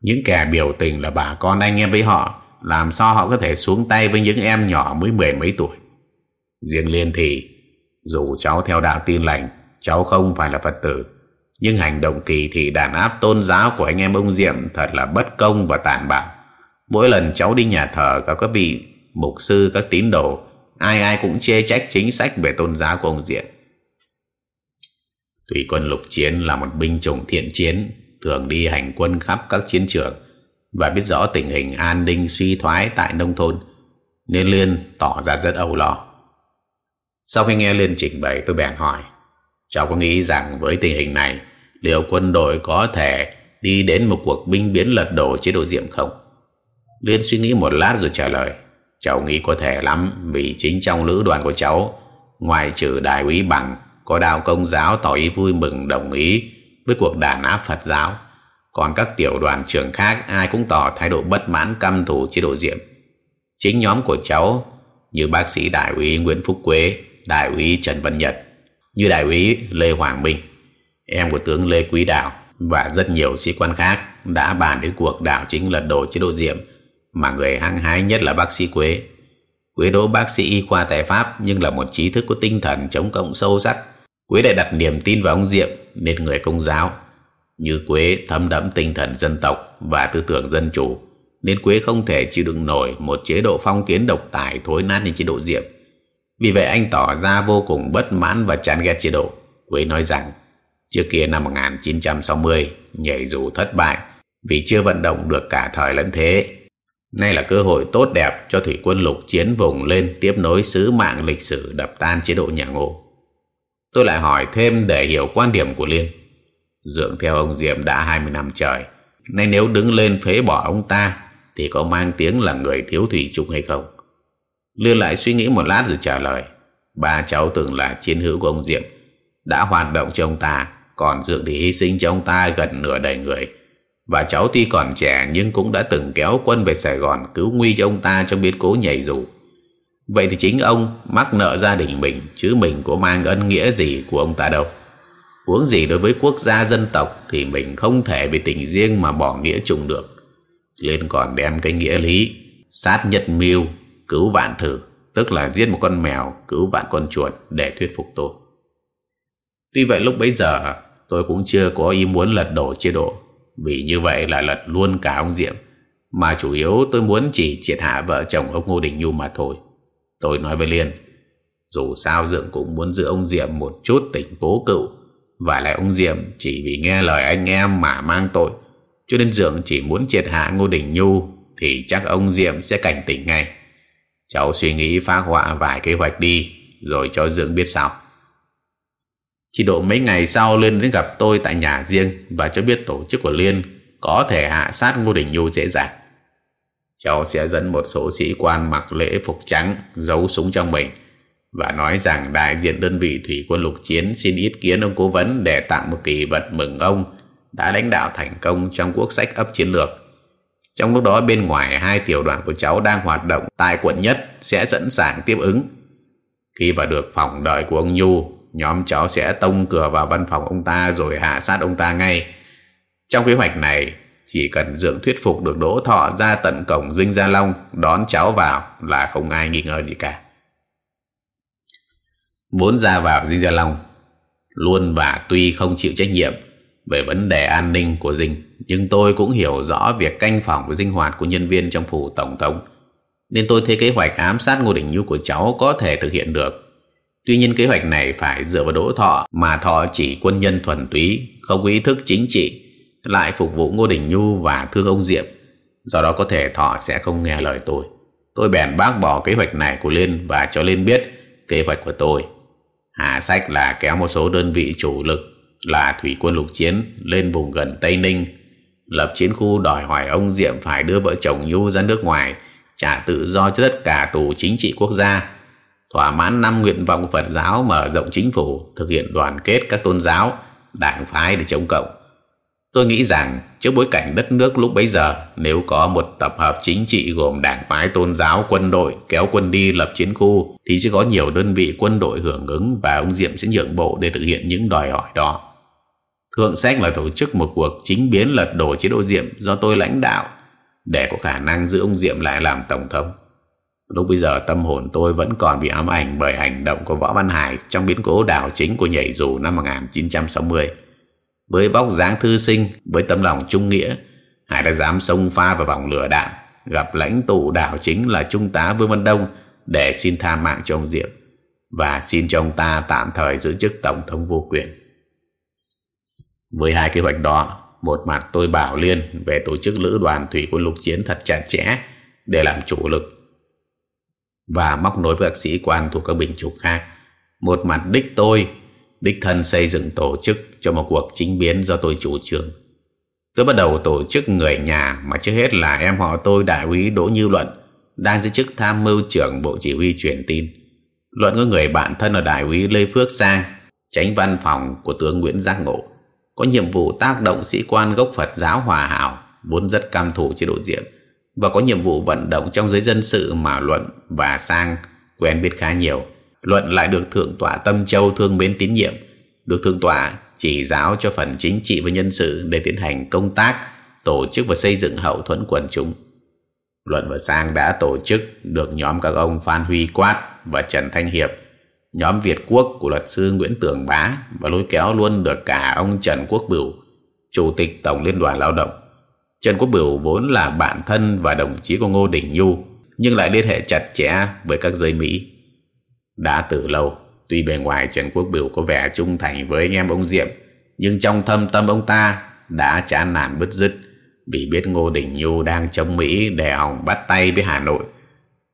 những kẻ biểu tình là bà con anh em với họ làm sao họ có thể xuống tay với những em nhỏ mới mười mấy tuổi. Riêng Liên thì dù cháu theo đạo tin lành cháu không phải là Phật tử nhưng hành động kỳ thị đàn áp tôn giáo của anh em ông Diệm thật là bất công và tàn bạo. Mỗi lần cháu đi nhà thờ gặp các vị mục sư, các tín đồ, ai ai cũng chê trách chính sách về tôn giáo của ông diệm tùy quân lục chiến là một binh chủng thiện chiến, thường đi hành quân khắp các chiến trường và biết rõ tình hình an ninh suy thoái tại nông thôn, nên Liên tỏ ra rất âu lo. Sau khi nghe Liên trình bày tôi bèn hỏi, cháu có nghĩ rằng với tình hình này, liệu quân đội có thể đi đến một cuộc binh biến lật đổ chế độ Diệm không? Liên suy nghĩ một lát rồi trả lời Cháu nghĩ có thể lắm Vì chính trong lữ đoàn của cháu Ngoài trừ đại úy bằng Có đạo công giáo tỏ ý vui mừng đồng ý với cuộc đàn áp Phật giáo Còn các tiểu đoàn trưởng khác, Ai cũng tỏ thái độ bất mãn, căm thù chế độ diệm Chính nhóm của cháu Như bác sĩ đại úy Nguyễn Phúc Quế, Đại úy Trần Văn Nhật, Như đại úy Lê Hoàng Minh, Em của tướng Lê Quý Đạo Và rất nhiều sĩ quan khác Đã bàn đến cuộc đảo chính lật đổ chế độ diệm mà người hăng hái nhất là bác sĩ Quế. Quế đỗ bác sĩ y khoa tại Pháp nhưng là một trí thức có tinh thần chống cộng sâu sắc. Quế đã đặt niềm tin vào ông Diệm nên người công giáo. Như Quế thấm đẫm tinh thần dân tộc và tư tưởng dân chủ, nên Quế không thể chịu đựng nổi một chế độ phong kiến độc tài thối nát như chế độ Diệm. Vì vậy anh tỏ ra vô cùng bất mãn và chán ghét chế độ. Quế nói rằng, trước kia năm 1960 nhảy dù thất bại, vì chưa vận động được cả thời lẫn thế Nay là cơ hội tốt đẹp cho thủy quân lục chiến vùng lên tiếp nối sứ mạng lịch sử đập tan chế độ nhà Ngô. Tôi lại hỏi thêm để hiểu quan điểm của Liên. dưỡng theo ông Diệm đã 20 năm trời. Nay nếu đứng lên phế bỏ ông ta, thì có mang tiếng là người thiếu thủy chung hay không? Liên lại suy nghĩ một lát rồi trả lời. Ba cháu từng là chiến hữu của ông Diệm đã hoạt động cho ông ta, còn dưỡng thì hy sinh cho ông ta gần nửa đời người và cháu tuy còn trẻ nhưng cũng đã từng kéo quân về Sài Gòn cứu nguy cho ông ta trong biến cố nhảy dù. Vậy thì chính ông mắc nợ gia đình mình, chứ mình có mang ân nghĩa gì của ông ta đâu. Huống gì đối với quốc gia dân tộc thì mình không thể vì tình riêng mà bỏ nghĩa chung được. Lên còn đem cái nghĩa lý, sát nhật mưu, cứu vạn thử, tức là giết một con mèo, cứu vạn con chuột để thuyết phục tôi. Tuy vậy lúc bấy giờ, tôi cũng chưa có ý muốn lật đổ chế độ vì như vậy là lật luôn cả ông Diệm mà chủ yếu tôi muốn chỉ triệt hạ vợ chồng ông Ngô Đình Nhu mà thôi tôi nói với Liên, dù sao Dượng cũng muốn giữ ông Diệm một chút tỉnh cố cựu. Và lại ông Diệm chỉ vì nghe lời anh em mà mang tội. Cho nên Dượng chỉ muốn triệt hạ Ngô Đình Nhu, thì chắc ông Diệm sẽ cảnh tỉnh ngay. Cháu suy nghĩ phá họa vài kế hoạch đi, rồi cho Dượng biết sao chỉ độ mấy ngày sau Liên đến gặp tôi tại nhà riêng và cho biết tổ chức của Liên có thể hạ sát Ngô Đình Nhu dễ dàng. Cháu sẽ dẫn một số sĩ quan mặc lễ phục trắng giấu súng trong mình và nói rằng đại diện đơn vị thủy quân lục chiến xin ý kiến ông cố vấn để tặng một kỳ vật mừng ông đã lãnh đạo thành công trong quốc sách ấp chiến lược. Trong lúc đó bên ngoài hai tiểu đoàn của cháu đang hoạt động tại quận nhất sẽ sẵn sàng tiếp ứng. Khi vào được phòng đợi của ông Nhu nhóm cháu sẽ tông cửa vào văn phòng ông ta rồi hạ sát ông ta ngay. Trong kế hoạch này, chỉ cần Dượng thuyết phục được Đỗ Thọ ra tận cổng Dinh Gia Long đón cháu vào là không ai nghi ngờ gì cả. Muốn ra vào Dinh Gia Long, luôn và tuy không chịu trách nhiệm về vấn đề an ninh của Dinh, nhưng tôi cũng hiểu rõ việc canh phòng với sinh hoạt của nhân viên trong phủ Tổng thống. Nên tôi thấy kế hoạch ám sát Ngô Đình Nhu của cháu có thể thực hiện được Tuy nhiên kế hoạch này phải dựa vào Đỗ Thọ mà Thọ chỉ quân nhân thuần túy, không có ý thức chính trị, lại phục vụ Ngô Đình Nhu và thương ông Diệm. do đó có thể thọ sẽ không nghe lời tôi. Tôi bèn bác bỏ kế hoạch này của liên và cho liên biết kế hoạch của tôi. Hạ sách là kéo một số đơn vị chủ lực là thủy quân lục chiến lên vùng gần tây ninh, lập chiến khu đòi hỏi ông diệm phải đưa vợ chồng nhu ra nước ngoài, trả tự do cho tất cả tù chính trị quốc gia. Thỏa mãn năm nguyện vọng Phật giáo mở rộng chính phủ, thực hiện đoàn kết các tôn giáo, đảng phái để chống cộng tôi nghĩ rằng trước bối cảnh đất nước lúc bấy giờ, nếu có một tập hợp chính trị gồm đảng phái tôn giáo, quân đội, kéo quân đi lập chiến khu, thì sẽ có nhiều đơn vị quân đội hưởng ứng và ông diệm sẽ nhượng bộ để thực hiện những đòi hỏi đó. Thượng sách là tổ chức một cuộc chính biến lật đổ chế độ diệm do tôi lãnh đạo. Để có khả năng giữ ông diệm lại làm tổng thống. Lúc bây giờ tâm hồn tôi vẫn còn bị ám ảnh bởi hành động của võ văn hải trong biến cố đảo chính của nhảy dù năm 1960 với vóc dáng thư sinh, với tấm lòng trung nghĩa, hải đã dám xông pha vào vòng lửa đạn. Gặp lãnh tụ đảo chính là trung tá vương văn đông để xin tha mạng cho ông diệm và xin cho ông ta tạm thời giữ chức tổng thống vô quyền. Với hai kế hoạch đó, một mặt tôi bảo liên về tổ chức lữ đoàn thủy quân lục chiến thật chặt chẽ để làm chủ lực và móc nối với các sĩ quan thuộc các binh chủng khác. Một mặt đích tôi đích thân xây dựng tổ chức cho một cuộc chính biến do tôi chủ trương. Tôi bắt đầu tổ chức người nhà, mà trước hết là em họ tôi, đại úy đỗ như luận, đang giữ chức tham mưu trưởng bộ chỉ huy truyền tin. Luận có người bạn thân ở đại úy lê phước sang, tránh văn phòng của tướng nguyễn giác ngộ. Có nhiệm vụ tác động sĩ quan gốc Phật giáo hòa hảo, vốn rất cam thủ chế độ diệm và có nhiệm vụ vận động trong giới dân sự mà Luận và Sang quen biết khá nhiều. Luận lại được Thượng tọa Tâm Châu thương mến tín nhiệm, được Thượng tọa chỉ giáo cho phần chính trị và nhân sự để tiến hành công tác, tổ chức và xây dựng hậu thuẫn quần chúng. Luận và Sang đã tổ chức được nhóm các ông Phan Huy Quát và Trần Thanh Hiệp nhóm Việt Quốc của luật sư Nguyễn Tường Bá và lôi kéo luôn được cả ông Trần Quốc Bửu, Chủ tịch Tổng Liên đoàn Lao động. Trần Quốc Bửu vốn là bạn thân và đồng chí của Ngô Đình Nhu, nhưng lại liên hệ chặt chẽ với các giới Mỹ. Đã từ lâu, tuy bề ngoài Trần Quốc Biểu có vẻ trung thành với anh em ông Diệm, nhưng trong thâm tâm ông ta đã chán nản bứt rứt vì biết Ngô Đình Nhu đang chống Mỹ để hòng bắt tay với Hà Nội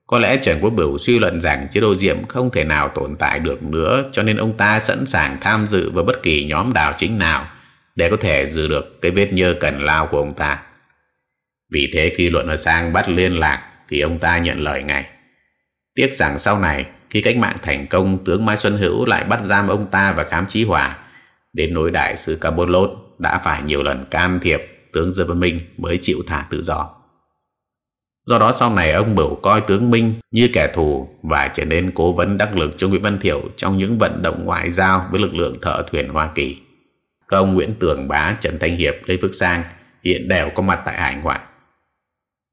có lẽ Trần Quốc Bửu suy luận rằng chế độ Diệm không thể nào tồn tại được nữa cho nên ông ta sẵn sàng tham dự vào bất kỳ nhóm đảo chính nào để có thể giữ được cái vết nhơ cần lao của ông ta. Vì thế khi luận ở sang bắt liên lạc thì ông ta nhận lời ngay. Tiếc rằng sau này khi cách mạng thành công tướng Mai Xuân Hữu lại bắt giam ông ta và khám trí hòa đến nỗi đại sứ Cabot đã phải nhiều lần can thiệp tướng Dương Văn Minh mới chịu thả tự do. Do đó sau này ông Bửu coi tướng Minh như kẻ thù và trở nên cố vấn đắc lực cho Nguyễn Văn Thiệu trong những vận động ngoại giao với lực lượng thợ thuyền Hoa Kỳ. Các ông Nguyễn Tường Bá, Trần Thanh Hiệp, Lê Phước Sang hiện đều có mặt tại hải ngoại.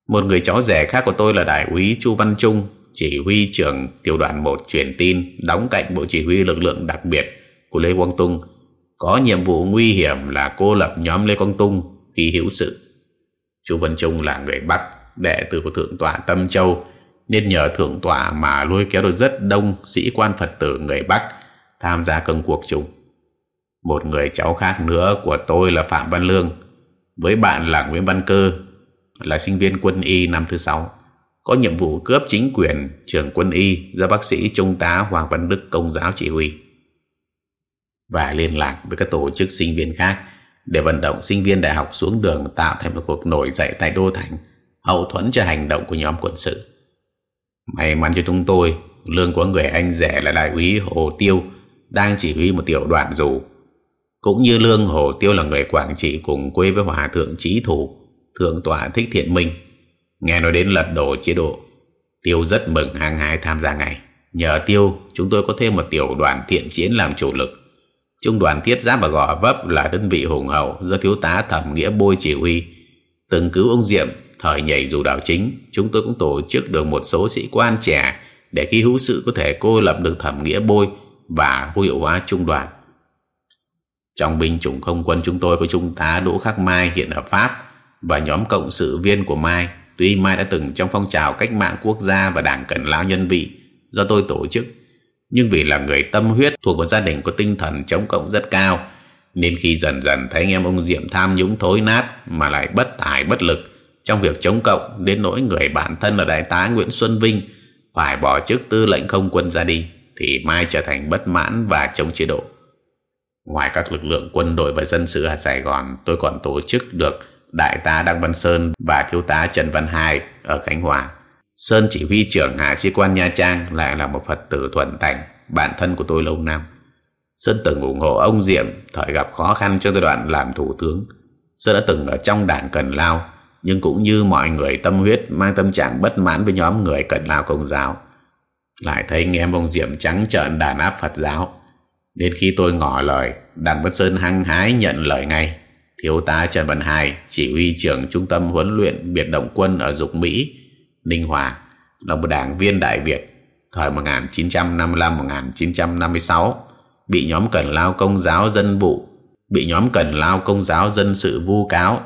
Một người cháu rẻ khác của tôi là đại úy Chu Văn Trung, chỉ huy trưởng tiểu đoàn 1 truyền tin đóng cạnh bộ chỉ huy lực lượng đặc biệt của Lê Quang Tung có nhiệm vụ nguy hiểm là cô lập nhóm Lê Quang Tung khi hữu sự. Chu Văn Trung là người Bắc đệ tử của thượng tọa Tâm Châu nên nhờ thượng tọa mà lôi kéo được rất đông sĩ quan Phật tử người Bắc tham gia công cuộc chung. Một người cháu khác nữa của tôi là Phạm Văn Lương, với bạn là Nguyễn Văn Cơ, là sinh viên quân y năm thứ sáu, có nhiệm vụ cướp chính quyền trường quân y do bác sĩ Trung tá Hoàng Văn Đức công giáo chỉ huy và liên lạc với các tổ chức sinh viên khác để vận động sinh viên đại học xuống đường tạo thành một cuộc nổi dậy tại Đô Thành hậu thuẫn cho hành động của nhóm quân sự. May mắn cho chúng tôi, lương của người anh rẻ là đại úy Hồ Tiêu đang chỉ huy một tiểu đoàn dù. Cũng như lương Hồ Tiêu là người Quảng Trị cùng quê với Hòa Thượng Trí Thủ, Thượng tọa Thích Thiện Minh. Nghe nói đến lật đổ chế độ, Tiêu rất mừng hàng hái tham gia ngay. Nhờ Tiêu, chúng tôi có thêm một tiểu đoàn thiện chiến làm chủ lực. Trung đoàn Thiết Giáp và Gò Vấp là đơn vị hùng hậu do thiếu tá Thẩm Nghĩa Bôi chỉ huy. Từng cứu ông Diệm thời nhảy dù đảo chính chúng tôi cũng tổ chức được một số sĩ quan trẻ để khi hữu sự có thể cô lập được thẩm nghĩa bôi và vô hiệu hóa trung đoàn trong binh chủng không quân chúng tôi có trung tá Đỗ Khắc Mai hiện ở Pháp và nhóm cộng sự viên của Mai tuy Mai đã từng trong phong trào cách mạng quốc gia và đảng cần lao nhân vị do tôi tổ chức nhưng vì là người tâm huyết thuộc một gia đình có tinh thần chống cộng rất cao nên khi dần dần thấy anh em ông Diệm tham nhũng thối nát mà lại bất tài bất lực trong việc chống cộng đến nỗi người bản thân là đại tá Nguyễn Xuân Vinh phải bỏ chức tư lệnh không quân ra đi thì mai trở thành bất mãn và chống chế độ. Ngoài các lực lượng quân đội và dân sự ở Sài Gòn, tôi còn tổ chức được Đại tá Đặng Văn Sơn và Thiếu tá Trần Văn Hai ở Khánh Hòa. Sơn chỉ huy trưởng hạ sĩ quan Nha Trang lại là một Phật tử thuần thành, bạn thân của tôi lâu năm. Sơn từng ủng hộ ông Diệm thời gặp khó khăn trong giai đoạn làm thủ tướng. Sơn đã từng ở trong đảng Cần Lao, nhưng cũng như mọi người tâm huyết mang tâm trạng bất mãn với nhóm người Cần Lao Công giáo. Lại thấy nghe ông Diệm trắng trợn đàn áp Phật giáo. Đến khi tôi ngỏ lời, Đặng Văn Sơn hăng hái nhận lời ngay. Thiếu tá Trần Văn Hai, chỉ huy trưởng Trung tâm huấn luyện biệt động quân ở Dục Mỹ, Ninh Hòa, là một đảng viên Đại Việt thời 1955-1956 bị nhóm Cần Lao Công giáo dân vụ bị nhóm Cần Lao Công giáo dân sự vu cáo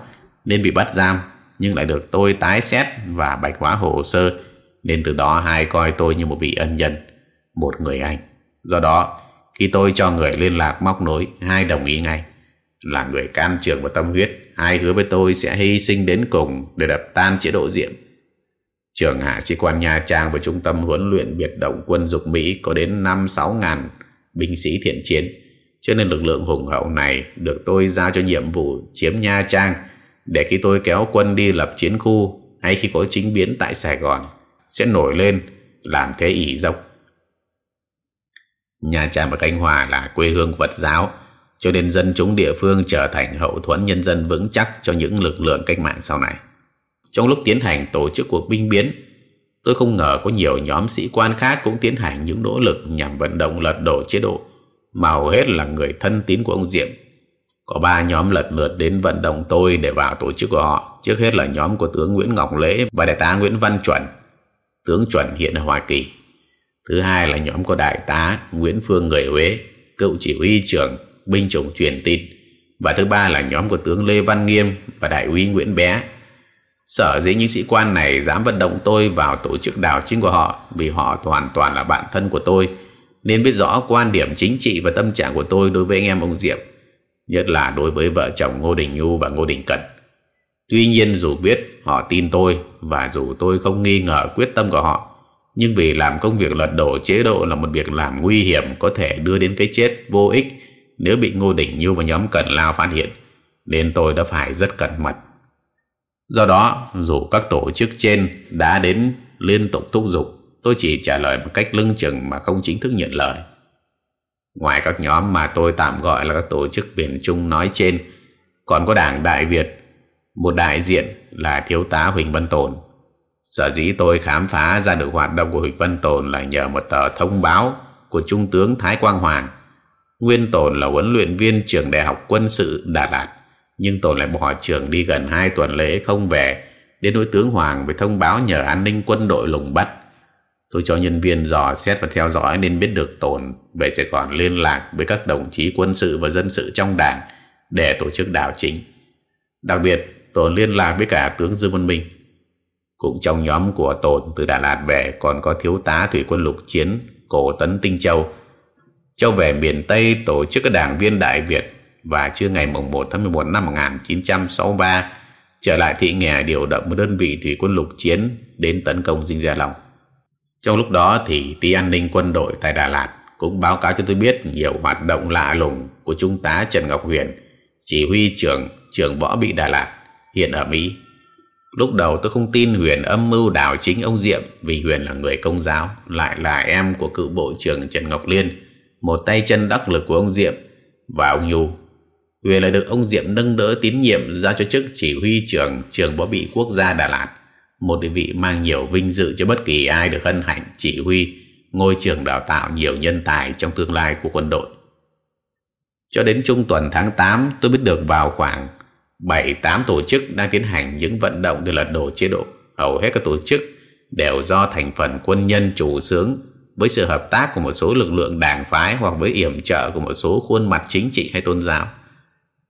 nên bị bắt giam nhưng lại được tôi tái xét và bạch hóa hồ sơ nên từ đó hai coi tôi như một vị ân nhân một người anh. Do đó khi tôi cho người liên lạc móc nối hai đồng ý ngay là người can trường và tâm huyết. Ai hứa với tôi sẽ hy sinh đến cùng để đập tan chế độ diệm trường hạ sĩ quan Nha Trang và trung tâm huấn luyện biệt động quân dục Mỹ có đến năm sáu ngàn binh sĩ thiện chiến. Cho nên lực lượng hùng hậu này được tôi giao cho nhiệm vụ chiếm Nha Trang để khi tôi kéo quân đi lập chiến khu hay khi có chính biến tại Sài Gòn, sẽ nổi lên làm thế ỷ dọc. Nha Trang và Khánh Hòa là quê hương Phật giáo cho nên dân chúng địa phương trở thành hậu thuẫn nhân dân vững chắc cho những lực lượng cách mạng sau này. Trong lúc tiến hành tổ chức cuộc binh biến, tôi không ngờ có nhiều nhóm sĩ quan khác cũng tiến hành những nỗ lực nhằm vận động lật đổ chế độ, mà hầu hết là người thân tín của ông Diệm. Có ba nhóm lật lượt đến vận động tôi để vào tổ chức của họ. Trước hết là nhóm của tướng Nguyễn Ngọc Lễ và đại tá Nguyễn Văn Chuẩn, tướng Chuẩn hiện ở Hoa Kỳ. Thứ hai là nhóm của đại tá Nguyễn Phương Người Huế, cựu chỉ huy trưởng binh chủng truyền tin. Và thứ ba là nhóm của tướng Lê Văn Nghiêm và đại úy Nguyễn Bé. Sở dĩ những sĩ quan này dám vận động tôi vào tổ chức đảo chính của họ vì họ hoàn toàn là bạn thân của tôi, nên biết rõ quan điểm chính trị và tâm trạng của tôi đối với anh em ông Diệm nhất là đối với vợ chồng Ngô Đình Nhu và Ngô Đình Cận. Tuy nhiên dù biết họ tin tôi và dù tôi không nghi ngờ quyết tâm của họ, nhưng vì làm công việc lật đổ chế độ là một việc làm nguy hiểm có thể đưa đến cái chết vô ích nếu bị Ngô Đình Nhu và nhóm Cẩn Lao phát hiện nên tôi đã phải rất cẩn mật. Do đó, dù các tổ chức trên đã đến liên tục thúc giục, tôi chỉ trả lời một cách lưng chừng mà không chính thức nhận lời. Ngoài các nhóm mà tôi tạm gọi là các tổ chức biển Trung nói trên, còn có Đảng Đại Việt, một đại diện là Thiếu tá Huỳnh Văn Tồn. Sở dĩ tôi khám phá ra được hoạt động của Huỳnh Văn Tồn là nhờ một tờ thông báo của Trung tướng Thái Quang Hoàng. Nguyên Tồn là huấn luyện viên trường Đại học Quân sự Đà Lạt, nhưng Tồn lại bỏ trường đi gần hai tuần lễ không về, đến đối tướng Hoàng với thông báo nhờ an ninh quân đội lùng bắt. Tôi cho nhân viên dò xét và theo dõi nên biết được Tồn về sẽ còn liên lạc với các đồng chí quân sự và dân sự trong đảng để tổ chức đảo chính. Đặc biệt, Tồn liên lạc với cả tướng Dương Văn Minh. Cũng trong nhóm của Tồn từ Đà Lạt về còn có thiếu tá thủy quân lục chiến Cổ Tấn Tinh Châu. Châu về miền Tây tổ chức các đảng viên Đại Việt và trưa ngày 1 tháng 11 năm 1963 trở lại thị nghè điều động một đơn vị thủy quân lục chiến đến tấn công Dinh Gia Long. Trong lúc đó thì tí an ninh quân đội tại Đà Lạt cũng báo cáo cho tôi biết nhiều hoạt động lạ lùng của Trung tá Trần Ngọc Huyền, chỉ huy trưởng trưởng võ bị Đà Lạt, hiện ở Mỹ. Lúc đầu tôi không tin Huyền âm mưu đảo chính ông Diệm vì Huyền là người công giáo, lại là em của cựu bộ trưởng Trần Ngọc Liên, một tay chân đắc lực của ông Diệm và ông Nhu. Huyền lại được ông Diệm nâng đỡ tín nhiệm giao cho chức chỉ huy trưởng trường võ bị quốc gia Đà Lạt, một địa vị mang nhiều vinh dự cho bất kỳ ai được hân hạnh chỉ huy ngôi trường đào tạo nhiều nhân tài trong tương lai của quân đội. Cho đến trung tuần tháng 8, tôi biết được vào khoảng 7-8 tổ chức đang tiến hành những vận động để lật đổ chế độ. Hầu hết các tổ chức đều do thành phần quân nhân chủ sướng với sự hợp tác của một số lực lượng đảng phái hoặc với yểm trợ của một số khuôn mặt chính trị hay tôn giáo.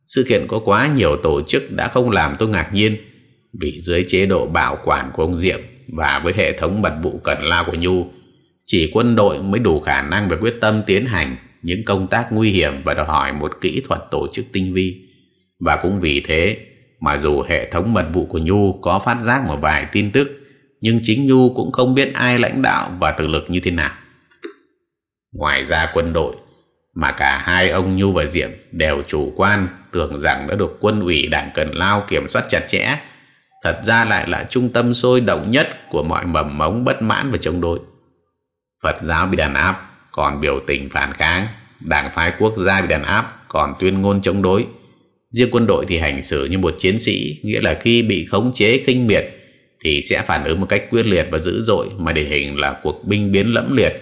Sự kiện có quá nhiều tổ chức đã không làm tôi ngạc nhiên vì dưới chế độ bảo quản của ông Diệm và với hệ thống mật vụ cẩn lao của Nhu chỉ quân đội mới đủ khả năng và quyết tâm tiến hành những công tác nguy hiểm và đòi hỏi một kỹ thuật tổ chức tinh vi và cũng vì thế mà dù hệ thống mật vụ của Nhu có phát giác một vài tin tức, nhưng chính Nhu cũng không biết ai lãnh đạo và thực lực như thế nào. Ngoài ra quân đội, mà cả hai ông Nhu và Diệm đều chủ quan tưởng rằng đã được quân ủy đảng Cần Lao kiểm soát chặt chẽ, thật ra lại là trung tâm sôi động nhất của mọi mầm mống bất mãn và chống đối. Phật giáo bị đàn áp, còn biểu tình phản kháng, đảng phái quốc gia bị đàn áp, còn tuyên ngôn chống đối. Riêng quân đội thì hành xử như một chiến sĩ, nghĩa là khi bị khống chế khinh miệt thì sẽ phản ứng một cách quyết liệt và dữ dội mà điển hình là cuộc binh biến lẫm liệt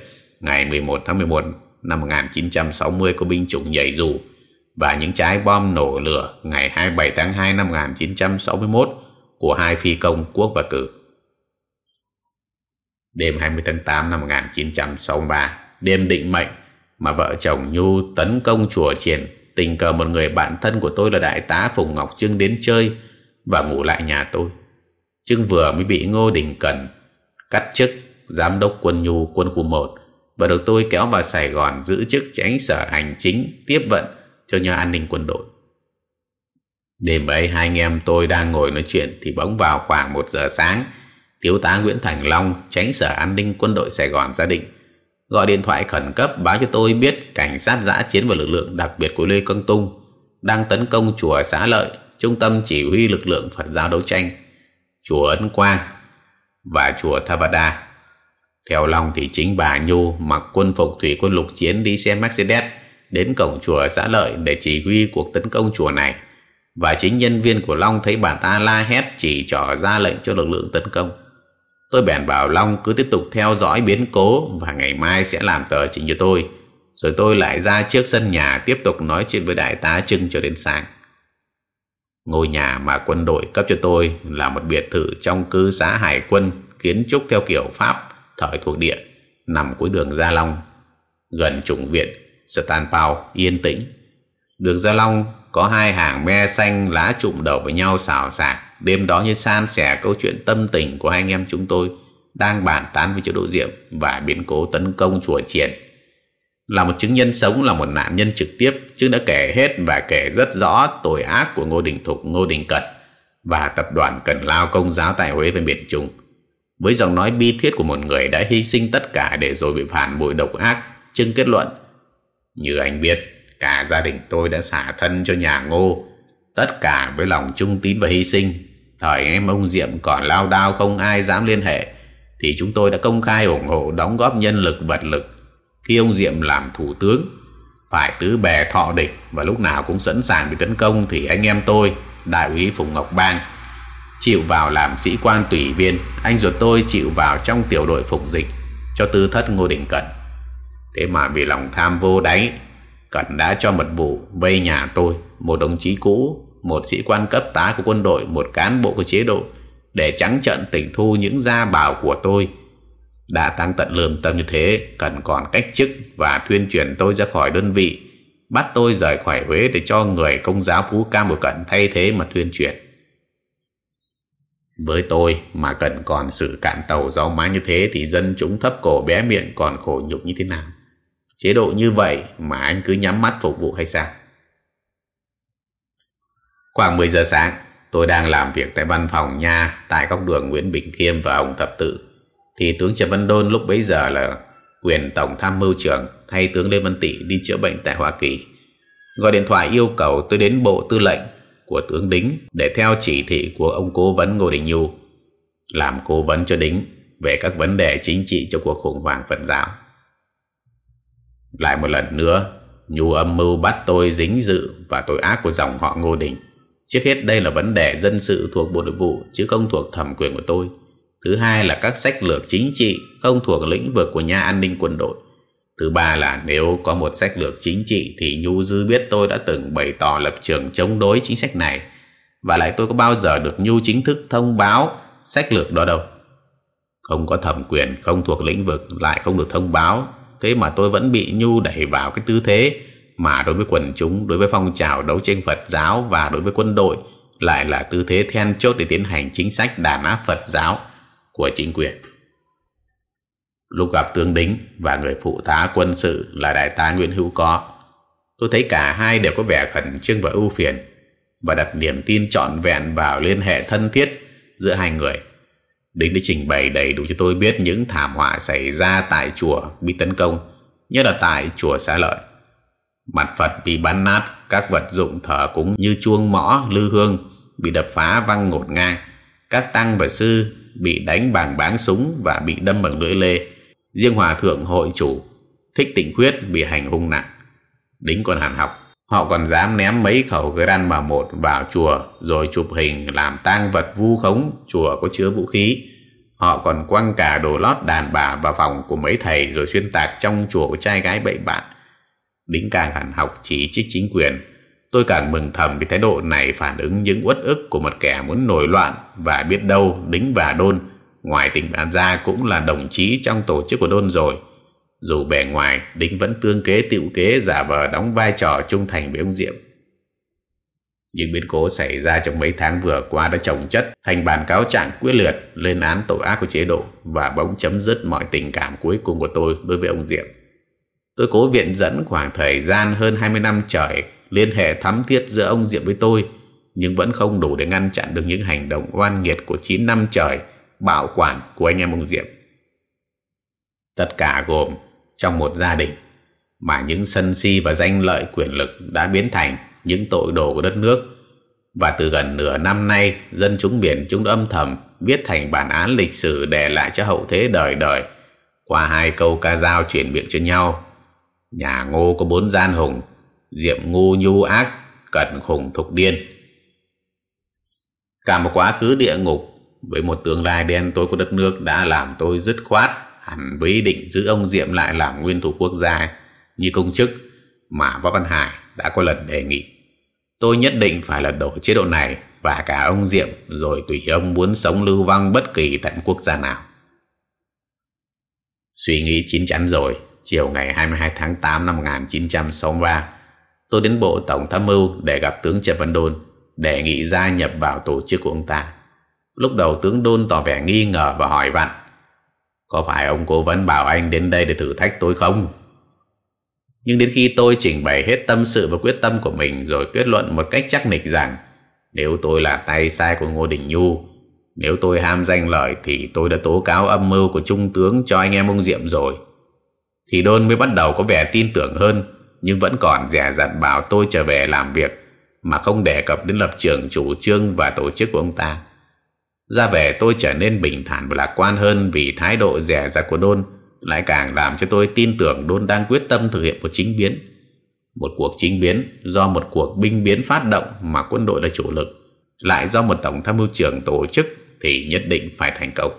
ngày 11 tháng 11 năm 1960 của binh chủng nhảy dù và những trái bom nổ lửa ngày 27 tháng 2 năm 1961 của hai phi công quốc và cử. Đêm 20 tháng 8 năm 1963, đêm định mệnh mà vợ chồng Nhu tấn công chùa triển tình cờ một người bạn thân của tôi là đại tá Phùng Ngọc Trưng đến chơi và ngủ lại nhà tôi. Trưng vừa mới bị Ngô Đình Cần cắt chức giám đốc quân nhu quân khu 1 và được tôi kéo vào Sài Gòn giữ chức tránh sở hành chính tiếp vận cho nhà an ninh quân đội. Đêm ấy hai anh em tôi đang ngồi nói chuyện thì bỗng vào khoảng một giờ sáng thiếu tá Nguyễn Thành Long tránh sở an ninh quân đội Sài Gòn gia định gọi điện thoại khẩn cấp báo cho tôi biết cảnh sát giã chiến và lực lượng đặc biệt của Lê Công Tung đang tấn công chùa Xá Lợi, trung tâm chỉ huy lực lượng Phật giáo đấu tranh, chùa Ấn Quang và chùa Thavada. Theo Long thì chính bà Nhu mặc quân phục thủy quân lục chiến đi xe Mercedes đến cổng chùa xã Lợi để chỉ huy cuộc tấn công chùa này. Và chính nhân viên của Long thấy bà ta la hét chỉ trỏ ra lệnh cho lực lượng tấn công. Tôi bèn bảo Long cứ tiếp tục theo dõi biến cố và ngày mai sẽ làm tờ trình cho tôi. Rồi tôi lại ra trước sân nhà tiếp tục nói chuyện với đại tá Trưng cho đến sáng. Ngôi nhà mà quân đội cấp cho tôi là một biệt thự trong cư xã Hải quân, kiến trúc theo kiểu Pháp, thời thuộc địa, nằm cuối đường Gia Long, gần trùng viện Stanpao yên tĩnh. Đường Gia Long có hai hàng me xanh lá trụm đầu với nhau xào xạc đêm đó như san sẻ câu chuyện tâm tình của hai anh em chúng tôi đang bàn tán với chế độ diệm và biến cố tấn công chùa triển là một chứng nhân sống, là một nạn nhân trực tiếp chứ đã kể hết và kể rất rõ tội ác của ngô đình thục, ngô đình cận và tập đoàn cần lao công giáo tại huế và miền trung. Với giọng nói bi thiết của một người đã hy sinh tất cả để rồi bị phản bội độc ác trưng kết luận, như anh biết, cả gia đình tôi đã xả thân cho nhà ngô. Tất cả với lòng trung tín và hy sinh. Thời em ông diệm còn lao đao không ai dám liên hệ, thì chúng tôi đã công khai ủng hộ đóng góp nhân lực vật lực khi ông diệm làm thủ tướng phải tứ bè thọ địch và lúc nào cũng sẵn sàng bị tấn công thì anh em tôi, đại úy phùng ngọc bang, chịu vào làm sĩ quan tùy viên. Anh ruột tôi chịu vào trong tiểu đội phục dịch cho tư thất ngô đình cận thế mà vì lòng tham vô đáy cận đã cho mật vụ vây nhà tôi, một đồng chí cũ, một sĩ quan cấp tá của quân đội, một cán bộ của chế độ, để trắng trận tịch thu những gia bảo của tôi đã tăng tận lương tâm như thế cần còn cách chức và tuyên truyền tôi ra khỏi đơn vị. Bắt tôi rời khỏi Huế để cho người công giáo Phú Cam của Cận thay thế mà tuyên truyền. Với tôi mà cần còn sự cạn tàu gió má như thế thì dân chúng thấp cổ bé miệng còn khổ nhục như thế nào? Chế độ như vậy mà anh cứ nhắm mắt phục vụ hay sao? Khoảng 10 giờ sáng, tôi đang làm việc tại văn phòng nha tại góc đường Nguyễn Bình Khiêm và ông Thập Tự. Thì tướng Trần Văn Đôn lúc bấy giờ là quyền tổng tham mưu trưởng thay tướng Lê Văn Tị đi chữa bệnh tại Hoa Kỳ. Gọi điện thoại yêu cầu tôi đến bộ tư lệnh của tướng Đính để theo chỉ thị của ông cố vấn Ngô Đình Nhu làm cố vấn cho Đính về các vấn đề chính trị cho cuộc khủng hoảng Phật giáo. Lại một lần nữa, Nhu âm mưu bắt tôi dính dự và tội ác của dòng họ Ngô Đình. Trước hết đây là vấn đề dân sự thuộc Bộ Nội vụ chứ không thuộc thẩm quyền của tôi. Thứ hai là các sách lược chính trị không thuộc lĩnh vực của nhà an ninh quân đội. Thứ ba là nếu có một sách lược chính trị thì Nhu Dư biết tôi đã từng bày tỏ lập trường chống đối chính sách này. Và lại tôi có bao giờ được Nhu chính thức thông báo sách lược đó đâu. Không có thẩm quyền, không thuộc lĩnh vực, lại không được thông báo. Thế mà tôi vẫn bị Nhu đẩy vào cái tư thế mà đối với quần chúng, đối với phong trào đấu tranh Phật giáo và đối với quân đội lại là tư thế then chốt để tiến hành chính sách đàn áp Phật giáo của chính quyền. Lúc gặp tướng Đính và người phụ tá quân sự là đại tá Nguyễn Hữu Có, tôi thấy cả hai đều có vẻ khẩn trương và ưu phiền. và đặt niềm tin trọn vẹn vào liên hệ thân thiết giữa hai người. Đính đã trình bày đầy đủ cho tôi biết những thảm họa xảy ra tại chùa bị tấn công, nhất là tại chùa xá lợi. Mặt Phật bị bắn nát, các vật dụng thờ cúng như chuông mõ, lư hương bị đập phá văng ngột ngang. Các tăng và sư bị đánh bằng báng súng và bị đâm bằng lưỡi lê. Riêng hòa thượng hội chủ thích tịnh khuyết bị hành hung nặng. Đính còn hàn học, họ còn dám ném mấy khẩu gran mà một vào chùa rồi chụp hình làm tang vật vu khống chùa có chứa vũ khí. Họ còn quăng cả đồ lót đàn bà vào phòng của mấy thầy rồi xuyên tạc trong chùa của trai gái bậy bạn. Đính càng hàn học chỉ trích chính quyền. Tôi càng mừng thầm vì thái độ này phản ứng những uất ức của một kẻ muốn nổi loạn và biết đâu Đính và Đôn, ngoài tình bạn ra cũng là đồng chí trong tổ chức của Đôn rồi. Dù bề ngoài Đính vẫn tương kế tiệu kế giả vờ đóng vai trò trung thành với ông Diệm. Những biến cố xảy ra trong mấy tháng vừa qua đã trồng chất thành bản cáo trạng quyết liệt lên án tội ác của chế độ và bỗng chấm dứt mọi tình cảm cuối cùng của tôi đối với ông Diệm. Tôi cố viện dẫn khoảng thời gian hơn 20 năm trời liên hệ thắm thiết giữa ông Diệm với tôi, nhưng vẫn không đủ để ngăn chặn được những hành động oan nghiệt của 9 năm trời bạo quản của anh em ông Diệm. Tất cả gồm trong một gia đình, mà những sân si và danh lợi quyền lực đã biến thành những tội đồ của đất nước và từ gần nửa năm nay, dân chúng biển chúng đã âm thầm viết thành bản án lịch sử để lại cho hậu thế đời đời, qua hai câu ca dao chuyển miệng cho nhau nhà ngô có bốn gian hùng diệm ngu nhu ác cẩn khủng thục điên cả một quá khứ địa ngục với một tương lai đen tối của đất nước đã làm tôi dứt khoát hẳn với ý định giữ ông Diệm lại làm nguyên thủ quốc gia như công chức mà Võ Văn Hải đã có lần đề nghị. Tôi nhất định phải lật đổ chế độ này và cả ông Diệm rồi tùy ông muốn sống lưu vong bất kỳ tại quốc gia nào. Suy nghĩ chín chắn rồi, chiều ngày 22 tháng 8 năm 1963, tôi đến Bộ Tổng Tham mưu để gặp tướng Trần Văn Đôn, đề nghị gia nhập vào tổ chức của ông ta. Lúc đầu tướng Đôn tỏ vẻ nghi ngờ và hỏi vặn, có phải ông cố vấn bảo anh đến đây để thử thách tôi không? Nhưng đến khi tôi trình bày hết tâm sự và quyết tâm của mình rồi kết luận một cách chắc nịch rằng nếu tôi là tay sai của Ngô Đình Nhu, nếu tôi ham danh lợi thì tôi đã tố cáo âm mưu của Trung tướng cho anh em ông Diệm rồi. Thì Đôn mới bắt đầu có vẻ tin tưởng hơn nhưng vẫn còn dè dặt bảo tôi trở về làm việc mà không đề cập đến lập trường chủ trương và tổ chức của ông ta. Ra về tôi trở nên bình thản và lạc quan hơn vì thái độ dè dặt của Đôn lại càng làm cho tôi tin tưởng Đôn đang quyết tâm thực hiện một chính biến. Một cuộc chính biến do một cuộc binh biến phát động mà quân đội là chủ lực, lại do một tổng tham mưu trưởng tổ chức thì nhất định phải thành công.